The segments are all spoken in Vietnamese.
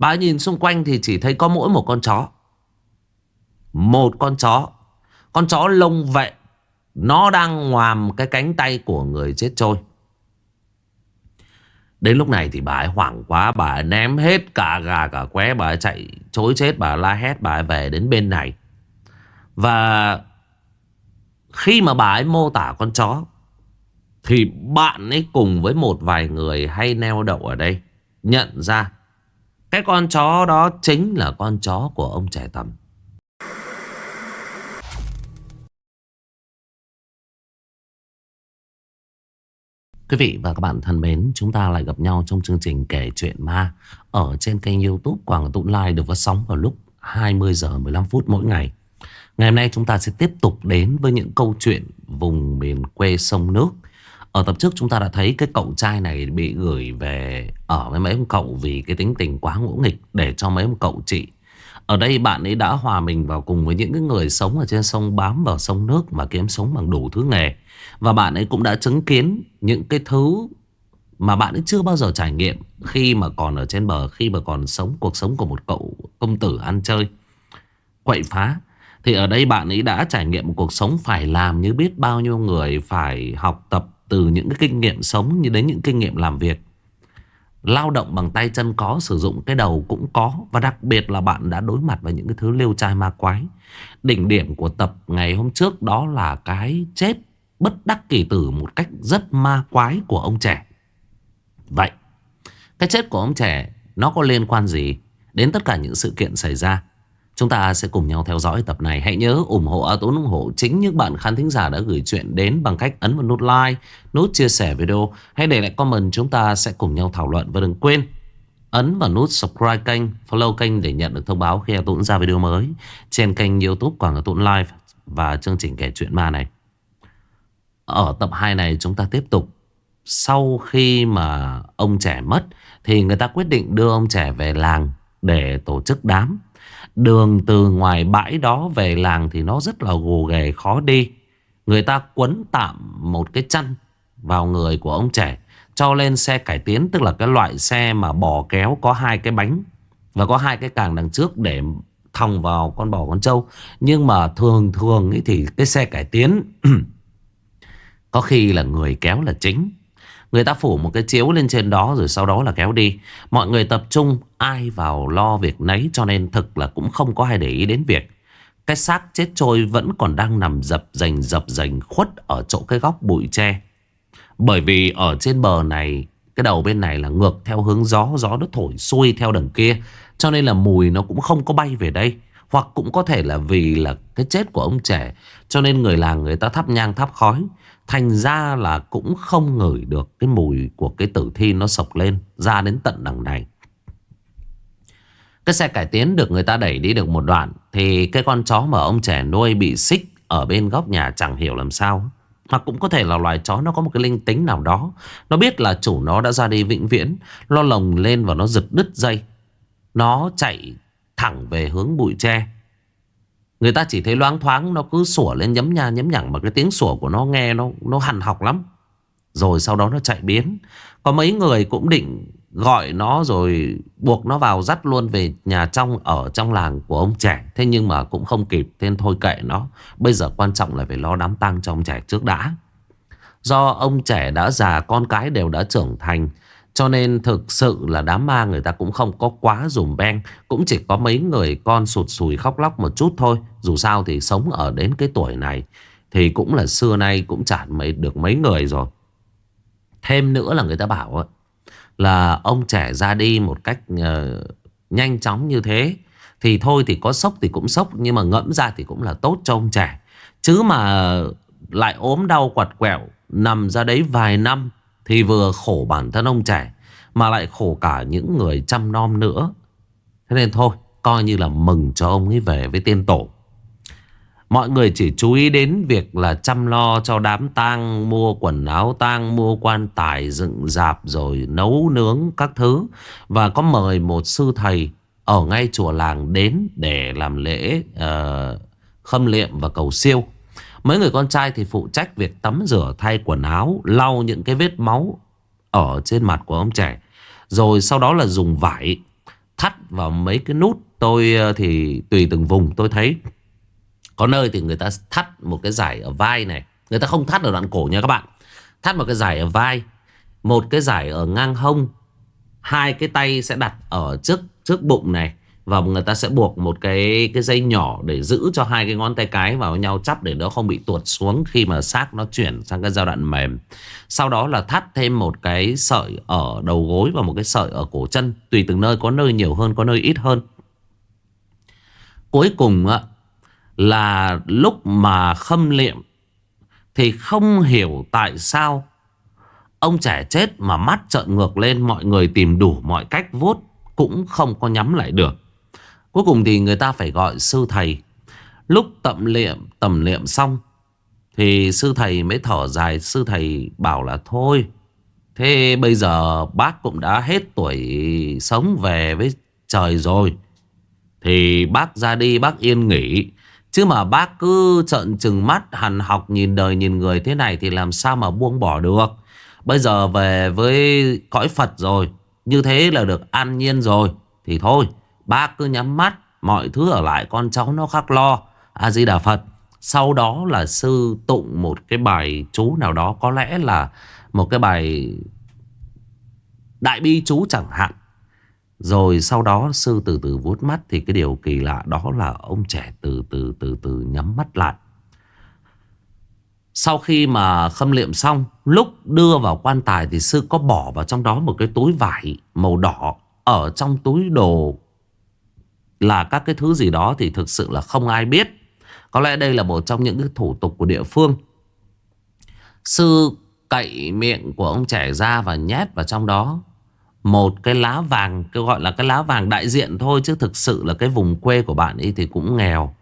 Bà nhìn xung quanh thì chỉ thấy có mỗi một con chó. Một con chó. Con chó lông vệ Nó đang ngoàm cái cánh tay của người chết trôi. Đến lúc này thì bà ấy hoảng quá. Bà ấy ném hết cả gà, cả qué. Bà ấy chạy chối chết. Bà ấy la hét. Bà ấy về đến bên này. Và Khi mà bà ấy mô tả con chó, Thì bạn ấy cùng với một vài người hay neo đậu ở đây Nhận ra cái con chó đó chính là con chó của ông trẻ tầm Quý vị và các bạn thân mến, chúng ta lại gặp nhau trong chương trình kể chuyện ma ở trên kênh youtube Quảng Tụ Lai được phát sóng vào lúc 20 giờ 15 phút mỗi ngày. Ngày hôm nay chúng ta sẽ tiếp tục đến với những câu chuyện vùng miền quê sông nước. Ở tập trước chúng ta đã thấy cái cậu trai này bị gửi về ở với mấy ông cậu vì cái tính tình quá ngỗ nghịch để cho mấy ông cậu trị. Ở đây bạn ấy đã hòa mình vào cùng với những cái người sống ở trên sông bám vào sông nước mà kiếm sống bằng đủ thứ nghề. Và bạn ấy cũng đã chứng kiến những cái thứ mà bạn ấy chưa bao giờ trải nghiệm khi mà còn ở trên bờ, khi mà còn sống cuộc sống của một cậu công tử ăn chơi, quậy phá. Thì ở đây bạn ấy đã trải nghiệm một cuộc sống phải làm như biết bao nhiêu người phải học tập từ những cái kinh nghiệm sống như đến những kinh nghiệm làm việc. Lao động bằng tay chân có, sử dụng cái đầu cũng có. Và đặc biệt là bạn đã đối mặt với những cái thứ liêu trai ma quái. Đỉnh điểm của tập ngày hôm trước đó là cái chết bất đắc kỳ tử một cách rất ma quái của ông trẻ. Vậy, cái chết của ông trẻ nó có liên quan gì đến tất cả những sự kiện xảy ra? Chúng ta sẽ cùng nhau theo dõi tập này. Hãy nhớ ủng hộ A Tốn ủng hộ chính những bạn khán thính giả đã gửi chuyện đến bằng cách ấn vào nút like, nút chia sẻ video. Hãy để lại comment chúng ta sẽ cùng nhau thảo luận. Và đừng quên ấn vào nút subscribe kênh, follow kênh để nhận được thông báo khi A Tốn ra video mới trên kênh youtube Quảng A Tốn Live và chương trình kể chuyện ma này. Ở tập 2 này chúng ta tiếp tục Sau khi mà ông trẻ mất Thì người ta quyết định đưa ông trẻ về làng Để tổ chức đám Đường từ ngoài bãi đó về làng Thì nó rất là gồ ghề khó đi. Người ta quấn tạm một cái chăn Vào người của ông trẻ, Cho lên xe cải tiến, Tức là cái loại xe mà bò kéo Có hai cái bánh Và có hai cái càng đằng trước để thòng vào con bò con trâu. Nhưng mà thường thường ý thì cái xe cải tiến Có khi là người kéo là chính. Người ta phủ một cái chiếu lên trên đó Rồi sau đó là kéo đi. Mọi người tập trung, ai vào lo việc nấy Cho nên thực là cũng không có ai để ý đến việc. Cái xác chết trôi Vẫn còn đang nằm dập dành dập dành, Khuất ở chỗ cái góc bụi tre. Bởi vì ở trên bờ này, Cái đầu bên này là ngược theo hướng gió Gió nó thổi xuôi theo đằng kia, Cho nên là mùi nó cũng không có bay về đây. Hoặc cũng có thể là vì là cái chết của ông trẻ, Cho nên người làng người ta thắp nhang thắp khói. Thành ra là cũng không ngửi được cái mùi của cái tử thi nó sộc lên, ra đến tận đằng này. Cái xe cải tiến được người ta đẩy đi được một đoạn, thì cái con chó mà ông trẻ nuôi bị xích ở bên góc nhà chẳng hiểu làm sao. Hoặc cũng có thể là loài chó nó có một cái linh tính nào đó. Nó biết là chủ nó đã ra đi vĩnh viễn. Lo lồng lên và nó giật đứt dây. Nó chạy thẳng về hướng bụi tre. Người ta chỉ thấy loáng thoáng Nó cứ sủa lên nhấm nha nhấm nhẳng Mà cái tiếng sủa của nó nghe nó nó hằn học lắm Rồi sau đó nó chạy biến Có mấy người cũng định gọi nó rồi buộc nó vào dắt luôn về nhà trong ở trong làng của ông trẻ. Thế nhưng mà cũng không kịp, nên thôi kệ nó. Bây giờ quan trọng là phải lo đám tang cho ông trẻ trước đã. Do ông trẻ đã già, con cái đều đã trưởng thành. Cho nên thực sự là đám ma người ta cũng không có quá dùm beng Cũng chỉ có mấy người con sụt sùi khóc lóc một chút thôi. Dù sao thì sống ở đến cái tuổi này Thì cũng là xưa nay cũng chả mấy được mấy người rồi. Thêm nữa là người ta bảo Là ông trẻ ra đi một cách uh, nhanh chóng như thế Thì thôi thì có sốc thì cũng sốc Nhưng mà ngẫm ra thì cũng là tốt cho ông trẻ. Chứ mà lại ốm đau quạt quẹo Nằm ra đấy vài năm thì vừa khổ bản thân ông trẻ Mà lại khổ cả những người chăm nom nữa Thế nên thôi Coi như là mừng cho ông ấy về với tiên tổ Mọi người chỉ chú ý đến việc là chăm lo cho đám tang, mua quần áo tang, mua quan tài, dựng dạp rồi nấu nướng các thứ. Và có mời một sư thầy ở ngay chùa làng đến để làm lễ uh, khâm liệm và cầu siêu. Mấy người con trai thì phụ trách việc tắm rửa thay quần áo, lau những cái vết máu ở trên mặt của ông trẻ. Rồi sau đó là dùng vải thắt vào mấy cái nút. Tôi ờ, thì tùy từng vùng tôi thấy. Có nơi thì người ta thắt một cái giải ở vai này. Người ta không thắt ở đoạn cổ nha các bạn. Thắt một cái giải ở vai Một cái giải ở ngang hông. Hai cái tay sẽ đặt ở trước trước bụng này và người ta sẽ buộc một cái cái dây nhỏ để giữ cho hai cái ngón tay cái vào nhau chắp để nó không bị tuột xuống khi mà xác nó chuyển sang cái giai đoạn mềm. Sau đó là thắt thêm một cái sợi ở đầu gối và một cái sợi ở cổ chân. Tùy từng nơi có nơi nhiều hơn, có nơi ít hơn. Cuối cùng là lúc mà khâm liệm thì không hiểu tại sao ông trẻ chết mà mắt trợn ngược lên mọi người tìm đủ mọi cách vuốt cũng không có nhắm lại được. Cuối cùng thì người ta phải gọi sư thầy. Lúc tậm liệm tầm liệm xong, Thì sư thầy mới thở dài. Sư thầy bảo là, thôi, Thế bây giờ bác cũng đã hết tuổi sống về với trời rồi, Thì bác ra đi, bác yên nghỉ. Chứ mà bác cứ trợn trừng mắt, hằn học, nhìn đời, nhìn người thế này Thì làm sao mà buông bỏ được? Bây giờ về với cõi Phật rồi, Như thế là được an nhiên rồi. Thì thôi Bác cứ nhắm mắt, Mọi thứ ở lại con cháu nó khắc lo. A-di-đà Phật Sau đó là sư tụng một cái bài chú nào đó, Có lẽ là một cái bài Đại bi chú chẳng hạn. Rồi sau đó sư từ từ vuốt mắt Thì cái điều kỳ lạ đó là Ông trẻ từ từ từ từ nhắm mắt lại. Sau khi mà khâm liệm xong, Lúc đưa vào quan tài Thì sư có bỏ vào trong đó một cái túi vải Màu đỏ Ở trong túi đồ là các cái thứ gì đó thì thực sự là không ai biết. Có lẽ đây là một trong những cái thủ tục của địa phương. Sư cậy miệng của ông trẻ ra và nhét vào trong đó một cái lá vàng, cái gọi là cái lá vàng đại diện thôi chứ thực sự là cái vùng quê của bạn ấy thì cũng nghèo.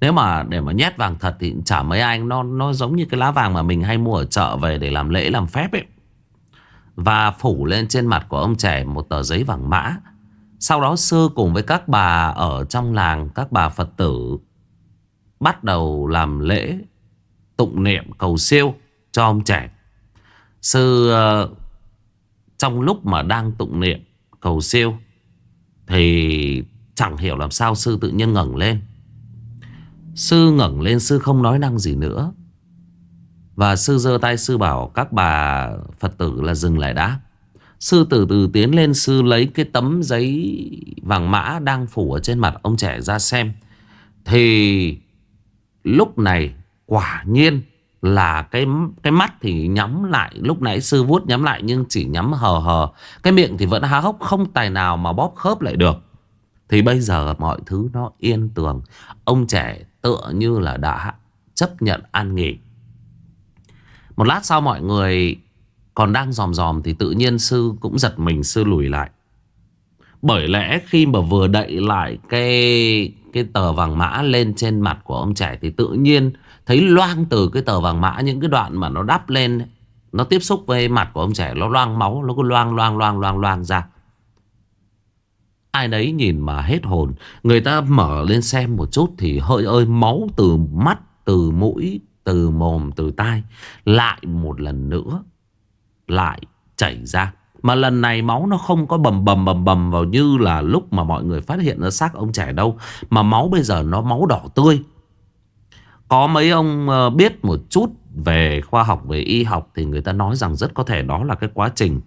Nếu mà để mà nhét vàng thật thì chả mấy anh nó nó giống như cái lá vàng mà mình hay mua ở chợ về để làm lễ làm phép ấy. Và phủ lên trên mặt của ông trẻ một tờ giấy vàng mã sau đó sư cùng với các bà ở trong làng, các bà Phật tử bắt đầu làm lễ tụng niệm cầu siêu cho ông trẻ. Sư ờ, trong lúc mà đang tụng niệm cầu siêu thì chẳng hiểu làm sao sư tự nhiên ngẩng lên. Sư ngẩng lên sư không nói năng gì nữa. Và sư giơ tay sư bảo các bà Phật tử là dừng lại đã. Sư từ từ tiến lên, sư lấy cái tấm giấy vàng mã đang phủ ở trên mặt ông trẻ ra xem. Thì lúc này quả nhiên là cái cái mắt thì nhắm lại. Lúc nãy sư vuốt nhắm lại nhưng chỉ nhắm hờ hờ. Cái miệng thì vẫn há hốc, không tài nào mà bóp khớp lại được. Thì bây giờ mọi thứ nó yên tường. Ông trẻ tựa như là đã chấp nhận an nghỉ. Một lát sau mọi người còn đang dòm dòm thì tự nhiên sư cũng giật mình, sư lùi lại. Bởi lẽ khi mà vừa đậy lại cái cái tờ vàng mã lên trên mặt của ông trẻ thì tự nhiên thấy loang từ cái tờ vàng mã, những cái đoạn mà nó đắp lên, nó tiếp xúc với mặt của ông trẻ, nó loang máu, nó cứ loang loang loang loang loang ra. Ai đấy nhìn mà hết hồn Người ta mở lên xem một chút Thì hơi ơi, máu từ mắt, Từ mũi, Từ mồm, Từ tai Lại một lần nữa lại chảy ra. Mà lần này máu nó không có bầm bầm bầm bầm vào như là lúc mà mọi người phát hiện ra xác ông trẻ đâu. Mà máu bây giờ nó máu đỏ tươi. Có mấy ông ờ, biết một chút về khoa học, về y học thì người ta nói rằng rất có thể đó là cái quá trình.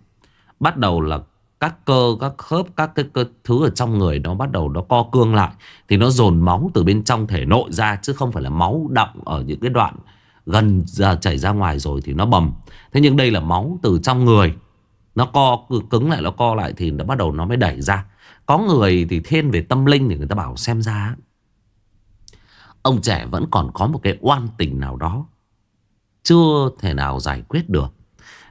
Bắt đầu là các cơ, các khớp, các cái cơ thứ ở trong người nó bắt đầu nó co cương lại. Thì nó dồn máu từ bên trong thể nội ra chứ không phải là máu động ở những cái đoạn gần ra, chảy ra ngoài rồi thì nó bầm. Thế nhưng đây là máu từ trong người. Nó co cứng lại, nó co lại thì nó bắt đầu nó mới đẩy ra. Có người thì thiên về tâm linh thì người ta bảo xem ra ông trẻ vẫn còn có một cái oan tình nào đó chưa thể nào giải quyết được.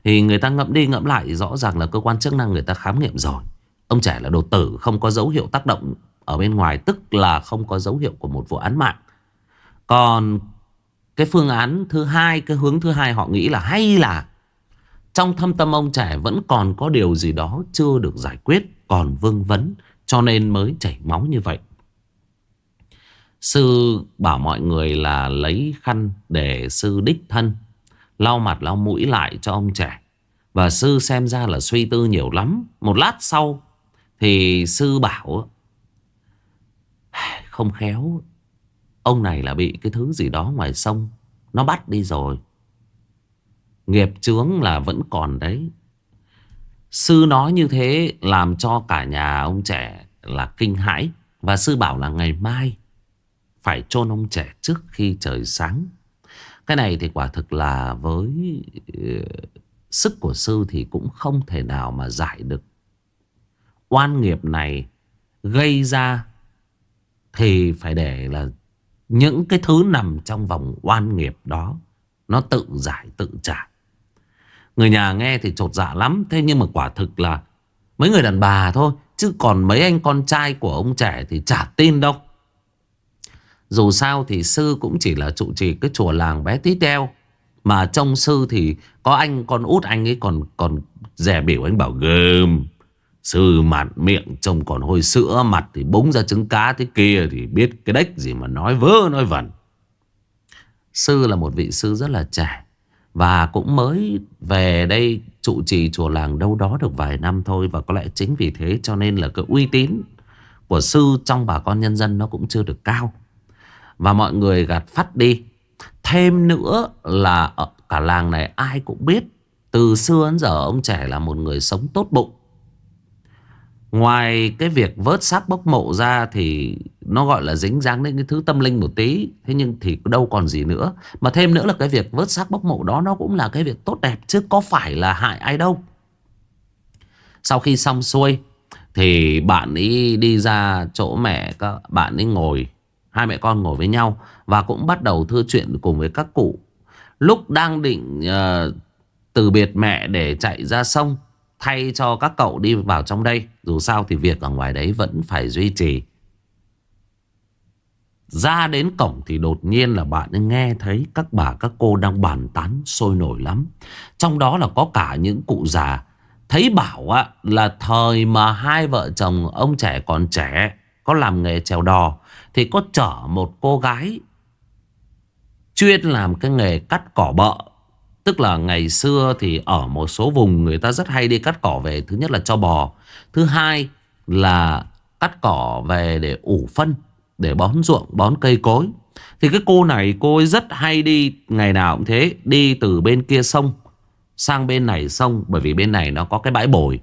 Thì người ta ngẫm đi ngẫm lại, rõ ràng là cơ quan chức năng người ta khám nghiệm rồi. Ông trẻ là đồ tử, không có dấu hiệu tác động ở bên ngoài, tức là không có dấu hiệu của một vụ án mạng. Còn cái phương án thứ hai, cái hướng thứ hai họ nghĩ là hay là trong thâm tâm ông trẻ vẫn còn có điều gì đó chưa được giải quyết, còn vương vấn, cho nên mới chảy máu như vậy. Sư bảo mọi người là lấy khăn để sư đích thân, lau mặt lau mũi lại cho ông trẻ. Và sư xem ra là suy tư nhiều lắm. Một lát sau thì sư bảo không khéo Ông này là bị cái thứ gì đó ngoài sông. Nó bắt đi rồi. Nghiệp chướng là vẫn còn đấy. Sư nói như thế Làm cho cả nhà ông trẻ Là kinh hãi. Và sư bảo là ngày mai Phải chôn ông trẻ trước khi trời sáng. Cái này thì quả thực là với ờ, Sức của sư thì cũng không thể nào mà giải được. Oan nghiệp này Gây ra Thì phải để là những cái thứ nằm trong vòng oan nghiệp đó, Nó tự giải, tự trả. Người nhà nghe thì trột dạ lắm, Thế nhưng mà quả thực là Mấy người đàn bà thôi, Chứ còn mấy anh con trai của ông trẻ thì chả tin đâu. Dù sao thì sư cũng chỉ là trụ trì cái chùa làng bé tí teo, Mà trong sư thì có anh con út anh ấy còn còn dè biểu, anh bảo, gơm Sư mạn miệng trông còn hôi sữa Mặt thì búng ra trứng cá thế kia Thì biết cái đếch gì mà nói vớ, nói vẩn. Sư là một vị sư rất là trẻ Và cũng mới về đây trụ trì chùa làng đâu đó được vài năm thôi Và có lẽ chính vì thế cho nên là cái uy tín của sư trong bà con nhân dân nó cũng chưa được cao. Và mọi người gạt phát đi. Thêm nữa là ở cả làng này ai cũng biết, Từ xưa đến giờ ông trẻ là một người sống tốt bụng. Ngoài cái việc vớt xác bốc mộ ra thì nó gọi là dính dáng đến cái thứ tâm linh một tí. Thế nhưng thì đâu còn gì nữa. Mà thêm nữa là cái việc vớt xác bốc mộ đó nó cũng là cái việc tốt đẹp chứ có phải là hại ai đâu. Sau khi xong xuôi thì bạn ấy đi ra chỗ mẹ các bạn ấy ngồi. Hai mẹ con ngồi với nhau và cũng bắt đầu thư chuyện cùng với các cụ. Lúc đang định uh, từ biệt mẹ để chạy ra sông Thay cho các cậu đi vào trong đây Dù sao thì việc ở ngoài đấy vẫn phải duy trì Ra đến cổng thì đột nhiên là bạn nghe thấy các bà các cô đang bàn tán sôi nổi lắm. Trong đó là có cả những cụ già. Thấy bảo á, là thời mà hai vợ chồng ông trẻ còn trẻ có làm nghề trèo đò thì có chở một cô gái chuyên làm cái nghề cắt cỏ bợ Tức là ngày xưa thì ở một số vùng người ta rất hay đi cắt cỏ về. Thứ nhất là cho bò. Thứ hai là cắt cỏ về để ủ phân. Để bón ruộng, bón cây cối. Thì cái cô này cô ấy rất hay đi ngày nào cũng thế. Đi từ bên kia sông sang bên này sông. Bởi vì bên này nó có cái bãi bồi.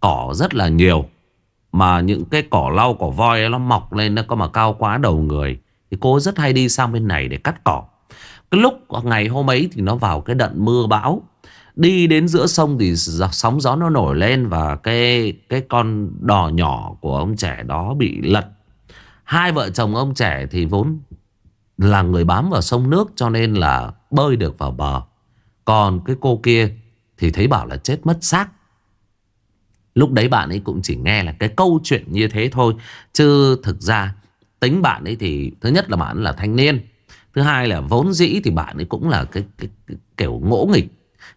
Cỏ rất là nhiều. Mà những cái cỏ lau, cỏ voi nó mọc lên nó có mà cao quá đầu người. Thì cô rất hay đi sang bên này để cắt cỏ. Cái lúc ngày hôm ấy thì nó vào cái đợt mưa bão. Đi đến giữa sông thì sóng gió nó nổi lên Và cái cái con đò nhỏ của ông trẻ đó bị lật. Hai vợ chồng ông trẻ thì vốn là người bám vào sông nước Cho nên là bơi được vào bờ. Còn cái cô kia thì thấy bảo là chết mất xác. Lúc đấy bạn ấy cũng chỉ nghe là cái câu chuyện như thế thôi. Chứ thực ra tính bạn ấy thì, Thứ nhất là bạn là thanh niên. Thứ hai là vốn dĩ thì bạn ấy cũng là cái, cái, cái kiểu ngỗ nghịch.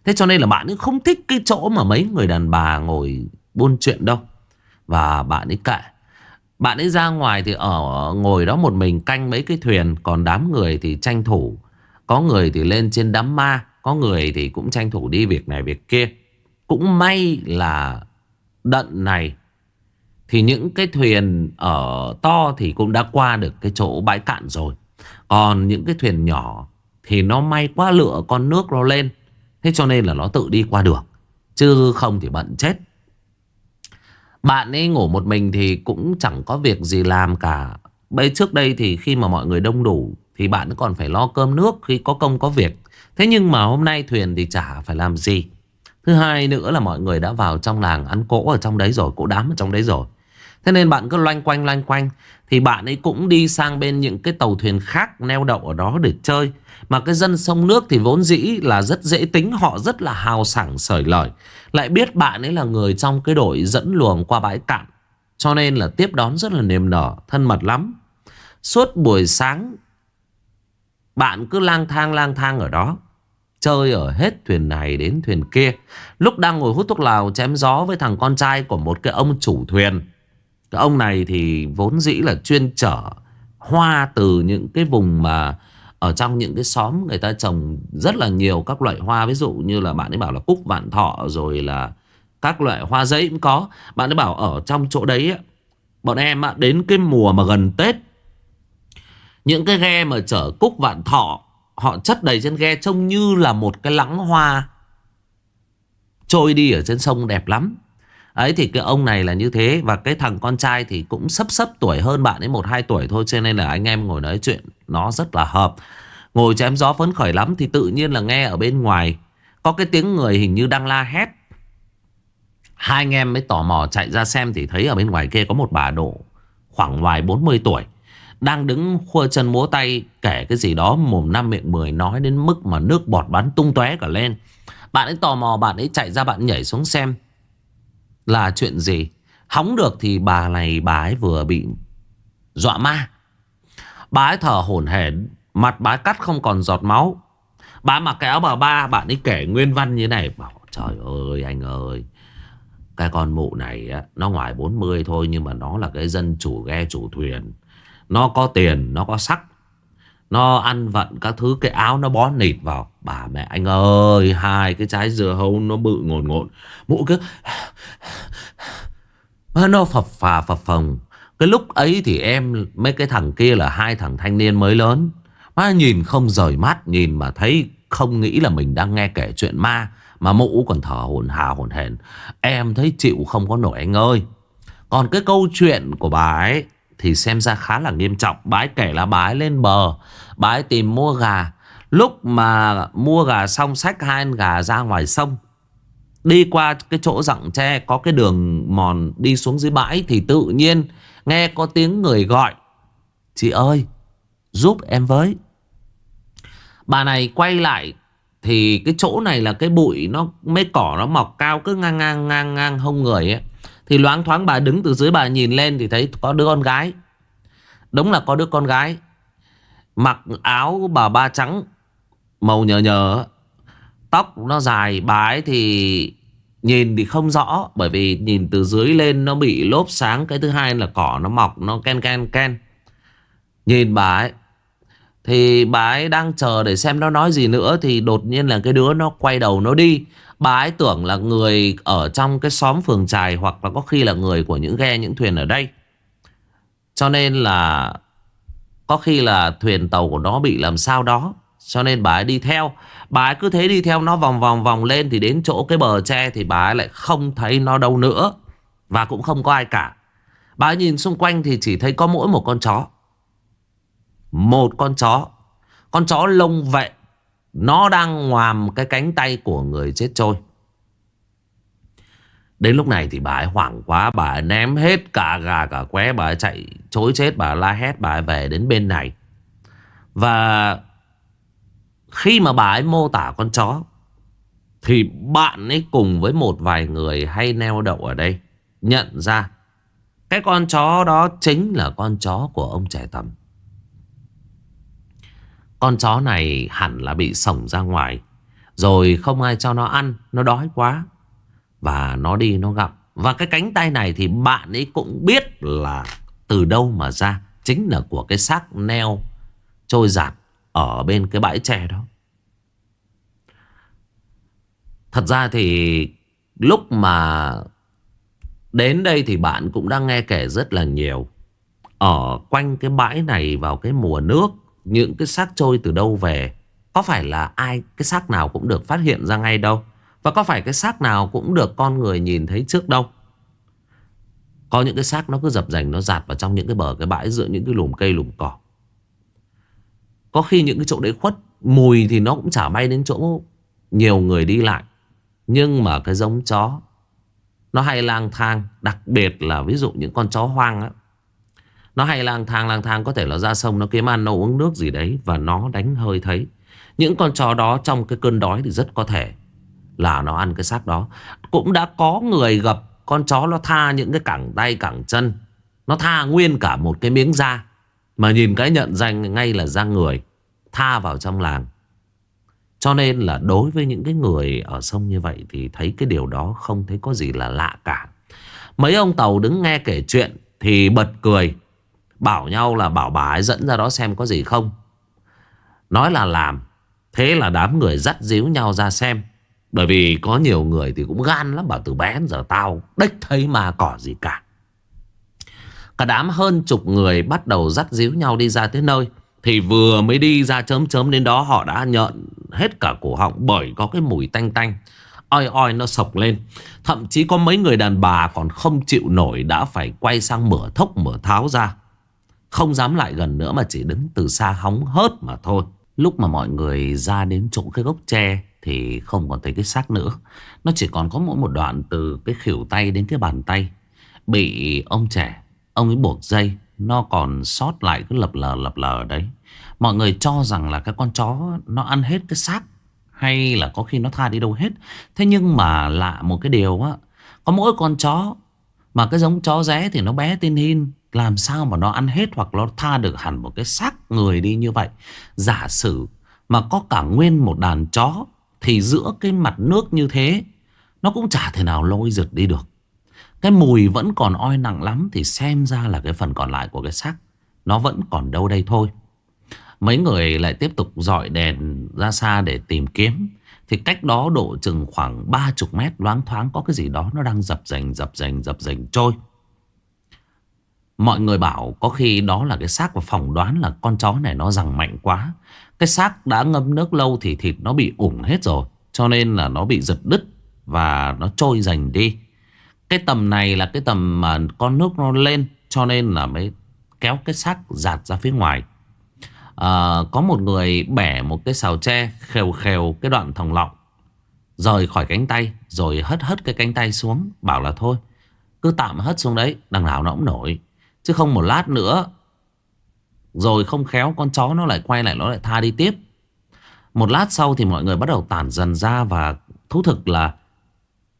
Thế cho nên là bạn ấy không thích cái chỗ mà mấy người đàn bà ngồi buôn chuyện đâu. Và bạn ấy kệ. Bạn ấy ra ngoài thì ở ngồi đó một mình canh mấy cái thuyền. Còn đám người thì tranh thủ. Có người thì lên trên đám ma. Có người thì cũng tranh thủ đi việc này việc kia. Cũng may là đận này thì những cái thuyền ở to thì cũng đã qua được cái chỗ bãi cạn rồi. Còn những cái thuyền nhỏ Thì nó may quá lựa con nước nó lên. Thế cho nên là nó tự đi qua được Chứ không thì bận chết. Bạn ấy ngủ một mình thì cũng chẳng có việc gì làm cả. Bây trước đây thì khi mà mọi người đông đủ Thì bạn còn phải lo cơm nước khi có công có việc. Thế nhưng mà hôm nay thuyền thì chả phải làm gì. Thứ hai nữa là mọi người đã vào trong làng ăn cỗ ở trong đấy rồi, Cỗ đám ở trong đấy rồi. Thế nên bạn cứ loanh quanh loanh quanh. Thì bạn ấy cũng đi sang bên những cái tàu thuyền khác neo đậu ở đó để chơi. Mà cái dân sông nước thì vốn dĩ là rất dễ tính, Họ rất là hào sảng, sởi lời Lại biết bạn ấy là người trong cái đội dẫn luồng qua bãi cạn, Cho nên là tiếp đón rất là niềm nở, Thân mật lắm. Suốt buổi sáng, Bạn cứ lang thang lang thang ở đó, Chơi ở hết thuyền này đến thuyền kia. Lúc đang ngồi hút thuốc lào chém gió với thằng con trai của một cái ông chủ thuyền cái ông này thì vốn dĩ là chuyên chở hoa từ những cái vùng mà ở trong những cái xóm người ta trồng rất là nhiều các loại hoa. Ví dụ như là bạn ấy bảo là cúc, vạn thọ, rồi là các loại hoa giấy cũng có. Bạn ấy bảo ở trong chỗ đấy bọn em đến cái mùa mà gần Tết, Những cái ghe mà chở cúc, vạn thọ, Họ chất đầy trên ghe trông như là một cái lắng hoa Trôi đi ở trên sông đẹp lắm Ấy thì cái ông này là như thế Và cái thằng con trai thì cũng sấp sấp tuổi hơn bạn ấy một hai tuổi thôi, Cho nên là anh em ngồi nói chuyện Nó rất là hợp. Ngồi chém gió phấn khởi lắm Thì tự nhiên là nghe ở bên ngoài, Có cái tiếng người hình như đang la hét. Hai anh em mới tò mò chạy ra xem Thì thấy ở bên ngoài kia có một bà độ Khoảng ngoài 40 tuổi, Đang đứng khua chân múa tay Kể cái gì đó mồm năm miệng mười, Nói đến mức mà nước bọt bắn tung tóe cả lên. Bạn ấy tò mò, Bạn ấy chạy ra bạn nhảy xuống xem. Là chuyện gì Hóng được thì bà này bà ấy vừa bị Dọa ma Bà ấy thở hổn hển Mặt bà ấy cắt không còn giọt máu Bà mặc cái áo bà ba Bạn ấy kể nguyên văn như này Bảo trời ơi anh ơi cái con mụ này nó ngoài 40 thôi nhưng mà nó là cái dân chủ ghe chủ thuyền. Nó có tiền, nó có sắc. Nó ăn vận các thứ cái áo nó bó nịt vào. Bà mẹ anh ơi, hai cái trái dừa hấu nó bự ngồn ngộn. Mụ cứ... Nó phập phà phập phồng. Cái lúc ấy thì em mấy cái thằng kia là hai thằng thanh niên mới lớn. Má nhìn không rời mắt, nhìn mà thấy không nghĩ là mình đang nghe kể chuyện ma. Mà mụ còn thở hồn hà hồn hển Em thấy chịu không có nổi anh ơi Còn cái câu chuyện của bà ấy thì xem ra khá là nghiêm trọng. Bái kể là bái lên bờ, bái tìm mua gà. Lúc mà mua gà xong, xách hai gà ra ngoài sông. Đi qua cái chỗ rặng tre, Có cái đường mòn đi xuống dưới bãi Thì tự nhiên nghe có tiếng người gọi. Chị ơi, Giúp em với. Bà này quay lại, thì cái chỗ này là cái bụi nó, Mấy cỏ nó mọc cao cứ ngang ngang ngang ngang hông người ấy. Thì loáng thoáng bà đứng từ dưới bà nhìn lên Thì thấy có đứa con gái. Đúng là có đứa con gái. Mặc áo bà ba trắng, Màu nhờ nhờ. Tóc nó dài, Bà ấy thì Nhìn thì không rõ, Bởi vì nhìn từ dưới lên nó bị lốp sáng. Cái thứ hai là cỏ nó mọc, Nó ken ken ken. Nhìn bà ấy thì bà ấy đang chờ để xem nó nói gì nữa Thì đột nhiên là cái đứa nó quay đầu nó đi. Bà ấy tưởng là người ở trong cái xóm phường trài Hoặc là có khi là người của những ghe, những thuyền ở đây. Cho nên là Có khi là thuyền tàu của nó bị làm sao đó. Cho nên bà ấy đi theo. Bà ấy cứ thế đi theo nó vòng vòng vòng lên Thì đến chỗ cái bờ tre Thì bà ấy lại không thấy nó đâu nữa. Và cũng không có ai cả. Bà ấy nhìn xung quanh thì chỉ thấy có mỗi một con chó một con chó. Con chó lông vệ Nó đang ngoàm cái cánh tay của người chết trôi. Đến lúc này thì bà ấy hoảng quá, Bà ấy ném hết cả gà, cả qué, Bà ấy chạy chối chết, Bà ấy la hét, bà ấy về đến bên này. Và Khi mà bà ấy mô tả con chó, Thì bạn ấy cùng với một vài người hay neo đậu ở đây Nhận ra Cái con chó đó chính là con chó của ông trẻ tầm con chó này hẳn là bị sổng ra ngoài. Rồi không ai cho nó ăn, Nó đói quá. Và nó đi, nó gặp. Và cái cánh tay này thì bạn ấy cũng biết là Từ đâu mà ra. Chính là của cái xác neo Trôi giạt Ở bên cái bãi tre đó. Thật ra thì Lúc mà Đến đây thì bạn cũng đang nghe kể rất là nhiều. Ở quanh cái bãi này vào cái mùa nước những cái xác trôi từ đâu về, Có phải là ai, Cái xác nào cũng được phát hiện ra ngay đâu? Và có phải cái xác nào cũng được con người nhìn thấy trước đâu? Có những cái xác nó cứ dập dành, Nó giạt vào trong những cái bờ, cái bãi Giữa những cái lùm cây, lùm cỏ. Có khi những cái chỗ đấy khuất, Mùi thì nó cũng chả bay đến chỗ Nhiều người đi lại. Nhưng mà cái giống chó, Nó hay lang thang, Đặc biệt là ví dụ những con chó hoang á nó hay lang thang lang thang, có thể là ra sông, nó kiếm ăn, nó uống nước gì đấy, và nó đánh hơi thấy. Những con chó đó trong cái cơn đói thì rất có thể là nó ăn cái xác đó. Cũng đã có người gặp con chó nó tha những cái cẳng tay, cẳng chân. Nó tha nguyên cả một cái miếng da. Mà nhìn cái nhận danh ngay là da người. Tha vào trong làng. Cho nên là đối với những cái người ở sông như vậy thì thấy cái điều đó không thấy có gì là lạ cả. Mấy ông tàu đứng nghe kể chuyện thì bật cười. Bảo nhau là bảo bà ấy dẫn ra đó xem có gì không. Nói là làm, Thế là đám người dắt díu nhau ra xem. Bởi vì có nhiều người thì cũng gan lắm, Bảo từ bé đến giờ tao đích thấy mà cỏ gì cả. Cả đám hơn chục người bắt đầu dắt díu nhau đi ra tới nơi, Thì vừa mới đi ra chớm chớm đến đó Họ đã nhận hết cả cổ họng Bởi có cái mùi tanh tanh. Oi oi nó sộc lên, Thậm chí có mấy người đàn bà còn không chịu nổi Đã phải quay sang mở thốc mở tháo ra. Không dám lại gần nữa Mà chỉ đứng từ xa hóng hớt mà thôi. Lúc mà mọi người ra đến chỗ cái gốc tre Thì không còn thấy cái xác nữa. Nó chỉ còn có mỗi một đoạn từ cái khỉu tay đến cái bàn tay. Bị ông trẻ, Ông ấy buộc dây, Nó còn sót lại cứ lập lờ lập lờ đấy. Mọi người cho rằng là cái con chó Nó ăn hết cái xác Hay là có khi nó tha đi đâu hết. Thế nhưng mà lạ một cái điều á, Có mỗi con chó Mà cái giống chó rẽ thì nó bé tin hin. Làm sao mà nó ăn hết Hoặc nó tha được hẳn một cái xác người đi như vậy? Giả sử Mà có cả nguyên một đàn chó Thì giữa cái mặt nước như thế, Nó cũng chả thể nào lôi giật đi được. Cái mùi vẫn còn oi nặng lắm Thì xem ra là cái phần còn lại của cái xác Nó vẫn còn đâu đây thôi. Mấy người lại tiếp tục dọi đèn ra xa để tìm kiếm. Thì cách đó độ chừng khoảng 30 mét loáng thoáng có cái gì đó nó đang dập dành dập dành dập dành trôi. Mọi người bảo có khi đó là cái xác và phỏng đoán là con chó này nó rằng mạnh quá. Cái xác đã ngâm nước lâu thì thịt nó bị ủng hết rồi Cho nên là nó bị giật đứt và nó trôi dành đi. Cái tầm này là cái tầm mà con nước nó lên Cho nên là mới kéo cái xác giạt ra phía ngoài. À, Có một người bẻ một cái xào tre khều khều cái đoạn thòng lọng Rời khỏi cánh tay Rồi hất hất cái cánh tay xuống Bảo là thôi Cứ tạm hất xuống đấy Đằng nào nó cũng nổi. Chứ không một lát nữa. Rồi không khéo con chó nó lại quay lại, Nó lại tha đi tiếp. Một lát sau thì mọi người bắt đầu tản dần ra Và thú thực là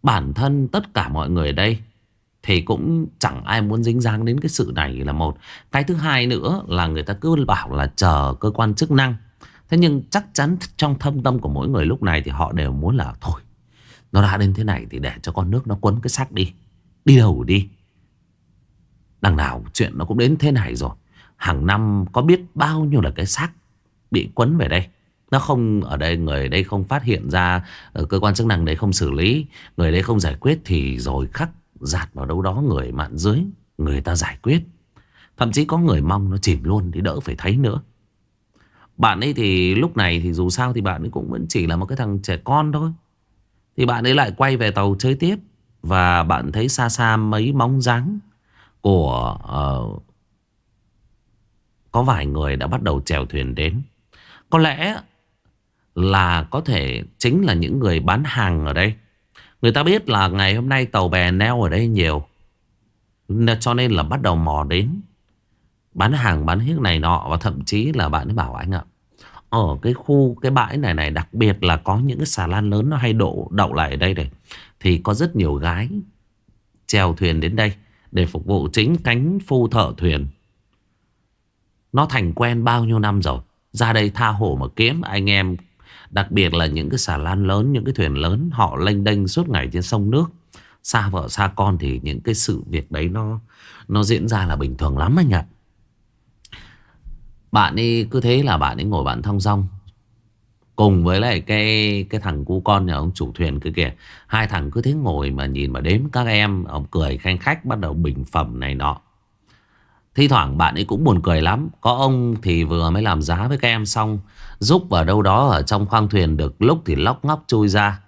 Bản thân tất cả mọi người ở đây Thì cũng chẳng ai muốn dính dáng đến cái sự này là một. Cái thứ hai nữa là người ta cứ bảo là chờ cơ quan chức năng. Thế nhưng chắc chắn trong thâm tâm của mỗi người lúc này Thì họ đều muốn là, thôi, Nó đã đến thế này thì để cho con nước nó quấn cái xác đi. Đi đầu đi? Đằng nào chuyện nó cũng đến thế này rồi. Hàng năm có biết bao nhiêu là cái xác Bị quấn về đây? Nó không ở đây, người đây không phát hiện ra ờ, cơ quan chức năng đấy không xử lý. Người đấy không giải quyết thì rồi khắc giạt vào đâu đó người mạn dưới, người ta giải quyết. Thậm chí có người mong nó chìm luôn để đỡ phải thấy nữa. Bạn ấy thì lúc này thì dù sao thì bạn ấy cũng vẫn chỉ là một cái thằng trẻ con thôi. Thì bạn ấy lại quay về tàu chơi tiếp và bạn thấy xa xa mấy móng dáng của uh, có vài người đã bắt đầu chèo thuyền đến có lẽ là có thể chính là những người bán hàng ở đây. Người ta biết là ngày hôm nay tàu bè neo ở đây nhiều. Cho nên là bắt đầu mò đến. Bán hàng bán hiếc này nọ và thậm chí là bạn ấy bảo anh ạ. Ở cái khu cái bãi này này đặc biệt là có những cái xà lan lớn nó hay đổ đậu lại ở đây này. Thì có rất nhiều gái chèo thuyền đến đây để phục vụ chính cánh phu thợ thuyền. Nó thành quen bao nhiêu năm rồi. Ra đây tha hổ mà kiếm anh em, Đặc biệt là những cái xà lan lớn, Những cái thuyền lớn, Họ lênh đênh suốt ngày trên sông nước Xa vợ, xa con thì những cái sự việc đấy Nó nó diễn ra là bình thường lắm anh ạ Bạn ấy cứ thế là bạn ấy ngồi bạn thong dong Cùng với lại cái cái thằng cu con nhà ông chủ thuyền kia kìa. Hai thằng cứ thế ngồi mà nhìn mà đếm các em, Ông cười khanh khách, bắt đầu bình phẩm này nọ. Thi thoảng bạn ấy cũng buồn cười lắm. Có ông thì vừa mới làm giá với các em xong, Giúp vào đâu đó ở trong khoang thuyền Được lúc thì lóc ngóc chui ra.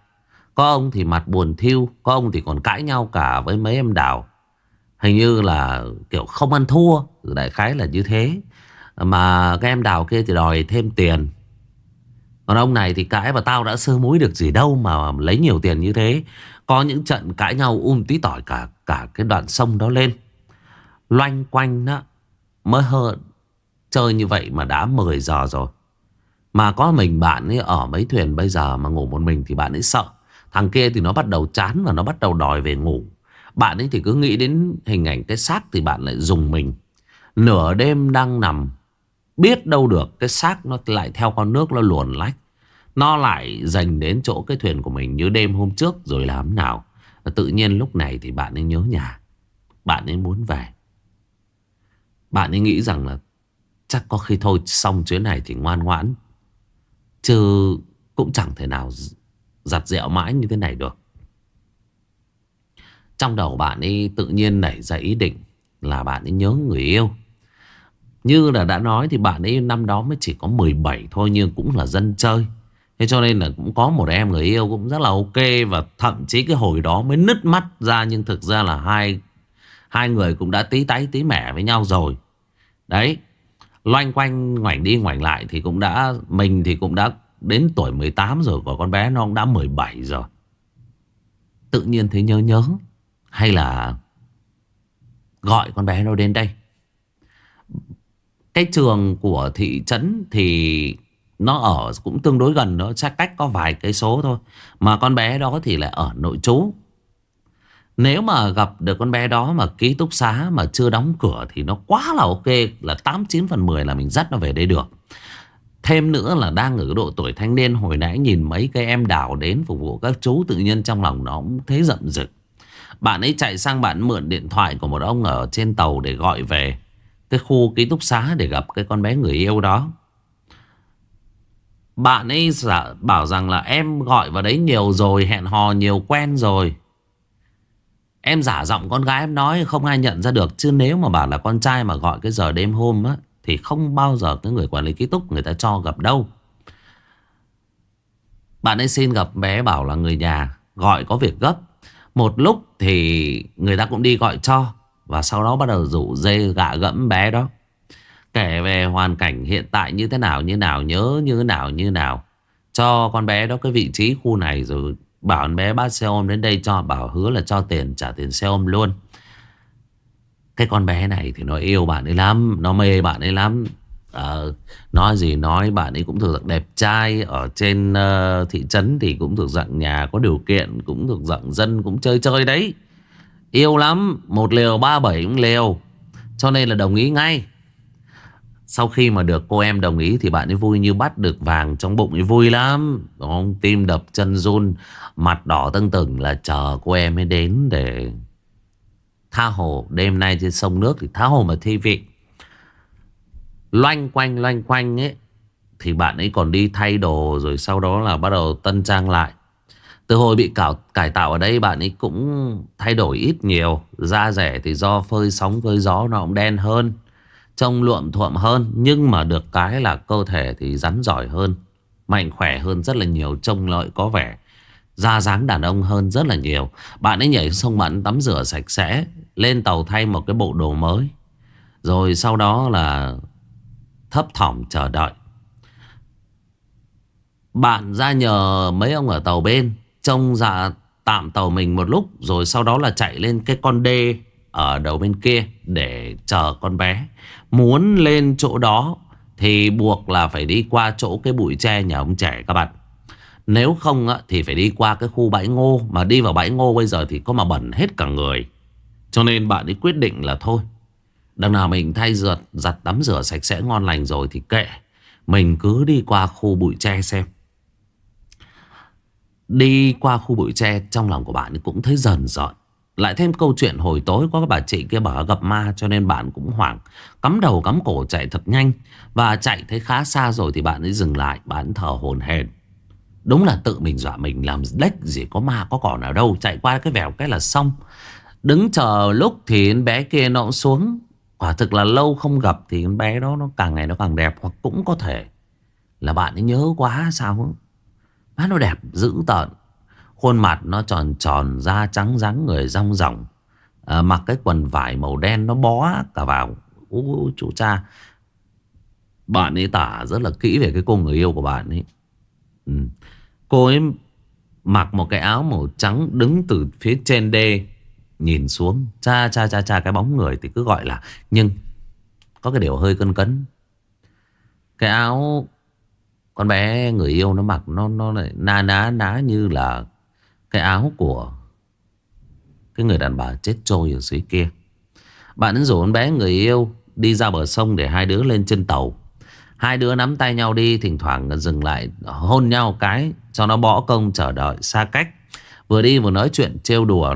Có ông thì mặt buồn thiêu Có ông thì còn cãi nhau cả với mấy em đào. Hình như là kiểu không ăn thua, Đại khái là như thế. Mà các em đào kia thì đòi thêm tiền. Còn ông này thì cãi và tao đã sơ múi được gì đâu Mà lấy nhiều tiền như thế. Có những trận cãi nhau um tí tỏi cả cả cái đoạn sông đó lên. Loanh quanh đó Mới hơn Chơi như vậy mà đã 10 giờ rồi. Mà có mình bạn ấy ở mấy thuyền bây giờ Mà ngủ một mình thì bạn ấy sợ. Thằng kia thì nó bắt đầu chán Và nó bắt đầu đòi về ngủ. Bạn ấy thì cứ nghĩ đến hình ảnh cái xác Thì bạn lại dùng mình. Nửa đêm đang nằm Biết đâu được cái xác nó lại theo con nước Nó luồn lách Nó lại dành đến chỗ cái thuyền của mình Như đêm hôm trước rồi làm nào Tự nhiên lúc này thì bạn ấy nhớ nhà Bạn ấy muốn về bạn ấy nghĩ rằng là chắc có khi thôi, xong chuyến này thì ngoan ngoãn. Chứ cũng chẳng thể nào giặt dẹo mãi như thế này được. Trong đầu bạn ấy tự nhiên nảy ra ý định là bạn ấy nhớ người yêu. Như là đã nói thì bạn ấy năm đó mới chỉ có 17 thôi Nhưng cũng là dân chơi. Thế cho nên là cũng có một em người yêu cũng rất là ok Và thậm chí cái hồi đó mới nứt mắt ra Nhưng thực ra là hai Hai người cũng đã tí tái tí mẻ với nhau rồi. Đấy, Loanh quanh, ngoảnh đi ngoảnh lại Thì cũng đã, Mình thì cũng đã đến tuổi 18 rồi Và con bé nó cũng đã 17 rồi. Tự nhiên thấy nhớ nhớ Hay là Gọi con bé nó đến đây. Cái trường của thị trấn Thì Nó ở cũng tương đối gần Nó chắc cách có vài cây số thôi Mà con bé đó thì lại ở nội trú nếu mà gặp được con bé đó mà ký túc xá mà chưa đóng cửa thì nó quá là ok. Là 89 phần 10 là mình dắt nó về đây được. Thêm nữa là đang ở độ tuổi thanh niên, hồi nãy nhìn mấy cái em đào đến phục vụ các chú tự nhiên trong lòng nó cũng thấy rậm rực. Bạn ấy chạy sang bạn mượn điện thoại của một ông ở trên tàu để gọi về cái khu ký túc xá để gặp cái con bé người yêu đó. Bạn ấy bảo rằng là em gọi vào đấy nhiều rồi, hẹn hò nhiều quen rồi. Em giả giọng con gái em nói không ai nhận ra được Chứ nếu mà bảo là con trai mà gọi cái giờ đêm hôm á Thì không bao giờ cái người quản lý ký túc người ta cho gặp đâu Bạn ấy xin gặp bé bảo là người nhà Gọi có việc gấp Một lúc thì người ta cũng đi gọi cho và sau đó bắt đầu rủ dê gạ gẫm bé đó. Kể về hoàn cảnh hiện tại như thế nào Như nào nhớ như thế nào như nào. Cho con bé đó cái vị trí khu này rồi Bảo con bé bắt xe ôm đến đây cho Bảo hứa là cho tiền trả tiền xe ôm luôn. Cái con bé này thì nó yêu bạn ấy lắm Nó mê bạn ấy lắm. À, Nói gì nói bạn ấy cũng thuộc dạng đẹp trai Ở trên uh, thị trấn thì cũng thuộc dạng nhà có điều kiện Cũng thuộc dạng dân cũng chơi chơi đấy. Yêu lắm Một liều ba bảy cũng liều Cho nên là đồng ý ngay sau khi mà được cô em đồng ý thì bạn ấy vui như bắt được vàng trong bụng ấy vui lắm. Đúng không? Tim đập chân run, mặt đỏ tưng tửng là chờ cô em ấy đến để tha hồ. Đêm nay trên sông nước thì tha hồ mà thi vị. Loanh quanh loanh quanh ấy thì bạn ấy còn đi thay đồ rồi sau đó là bắt đầu tân trang lại. Từ hồi bị cảo, cải tạo ở đây bạn ấy cũng thay đổi ít nhiều. Da rẻ thì do phơi sóng phơi gió nó cũng đen hơn. Trông luộm thuộm hơn Nhưng mà được cái là cơ thể thì rắn giỏi hơn. Mạnh khỏe hơn rất là nhiều Trông lợi có vẻ. Da dáng đàn ông hơn rất là nhiều. Bạn ấy nhảy sông bạn tắm rửa sạch sẽ Lên tàu thay một cái bộ đồ mới. Rồi sau đó là Thấp thỏm chờ đợi. Bạn ra nhờ mấy ông ở tàu bên. Trông dạ tạm tàu mình một lúc Rồi sau đó là chạy lên cái con đê Ở đầu bên kia Để chờ con bé. Muốn lên chỗ đó Thì buộc là phải đi qua chỗ cái bụi tre nhà ông trẻ các bạn. Nếu không á, thì phải đi qua cái khu bãi ngô Mà đi vào bãi ngô bây giờ thì có mà bẩn hết cả người. Cho nên bạn ấy quyết định là thôi Đằng nào mình thay giật giặt tắm rửa sạch sẽ ngon lành rồi thì kệ. Mình cứ đi qua khu bụi tre xem. Đi qua khu bụi tre trong lòng của bạn cũng thấy dần dọn lại thêm câu chuyện hồi tối có bà chị kia bảo gặp ma cho nên bạn cũng hoảng. Cắm đầu cắm cổ chạy thật nhanh. Và chạy thấy khá xa rồi thì bạn ấy dừng lại. Bạn thở hồn hển. Đúng là tự mình dọa mình làm đếch gì có ma có cỏ nào đâu. Chạy qua cái vèo cái là xong. Đứng chờ lúc thì con bé kia nó xuống. Quả thực là lâu không gặp thì con bé đó nó càng ngày nó càng đẹp. Hoặc cũng có thể là bạn ấy nhớ quá sao. Má nó đẹp dữ tợn. Khuôn mặt nó tròn tròn Da trắng dáng người rong ròng. À, Mặc cái quần vải màu đen Nó bó cả vào. Ú, Chú cha. Bạn ấy tả rất là kỹ về cái cô người yêu của bạn ấy. Ừ. Cô ấy mặc một cái áo màu trắng Đứng từ phía trên đê Nhìn xuống. Cha cha cha cha cái bóng người thì cứ gọi là Nhưng Có cái điều hơi cân cấn. Cái áo con bé người yêu nó mặc nó nó lại na, ná ná như là cái áo của cái người đàn bà chết trôi ở dưới kia. Bạn ấy rủ con bé người yêu đi ra bờ sông để hai đứa lên trên tàu. Hai đứa nắm tay nhau đi, thỉnh thoảng dừng lại, hôn nhau cái, cho nó bỏ công chờ đợi xa cách. Vừa đi vừa nói chuyện, trêu đùa.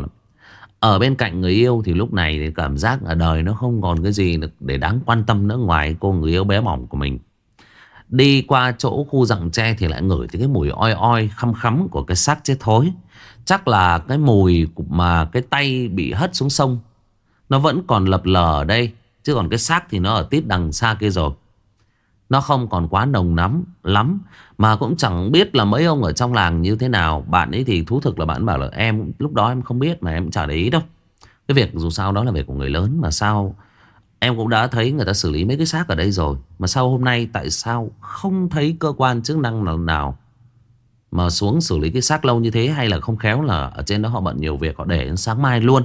Ở bên cạnh người yêu thì lúc này thì cảm giác ở đời nó không còn cái gì để đáng quan tâm nữa, ngoài cô người yêu bé mỏng của mình. Đi qua chỗ khu rặng tre thì lại ngửi thấy cái mùi oi oi, khăm khắm của cái xác chết thối. Chắc là cái mùi mà cái tay bị hất xuống sông. Nó vẫn còn lập lờ ở đây, Chứ còn cái xác thì nó ở tít đằng xa kia rồi. Nó không còn quá nồng lắm lắm, Mà cũng chẳng biết là mấy ông ở trong làng như thế nào. Bạn ấy thì thú thực là bạn bảo là em, Lúc đó em không biết mà em chả để ý đâu. Cái việc dù sao đó là việc của người lớn Mà sao Em cũng đã thấy người ta xử lý mấy cái xác ở đây rồi. Mà sau hôm nay tại sao không thấy cơ quan chức năng nào, nào Mà xuống xử lý cái xác lâu như thế Hay là không khéo là ở trên đó họ bận nhiều việc Họ để đến sáng mai luôn?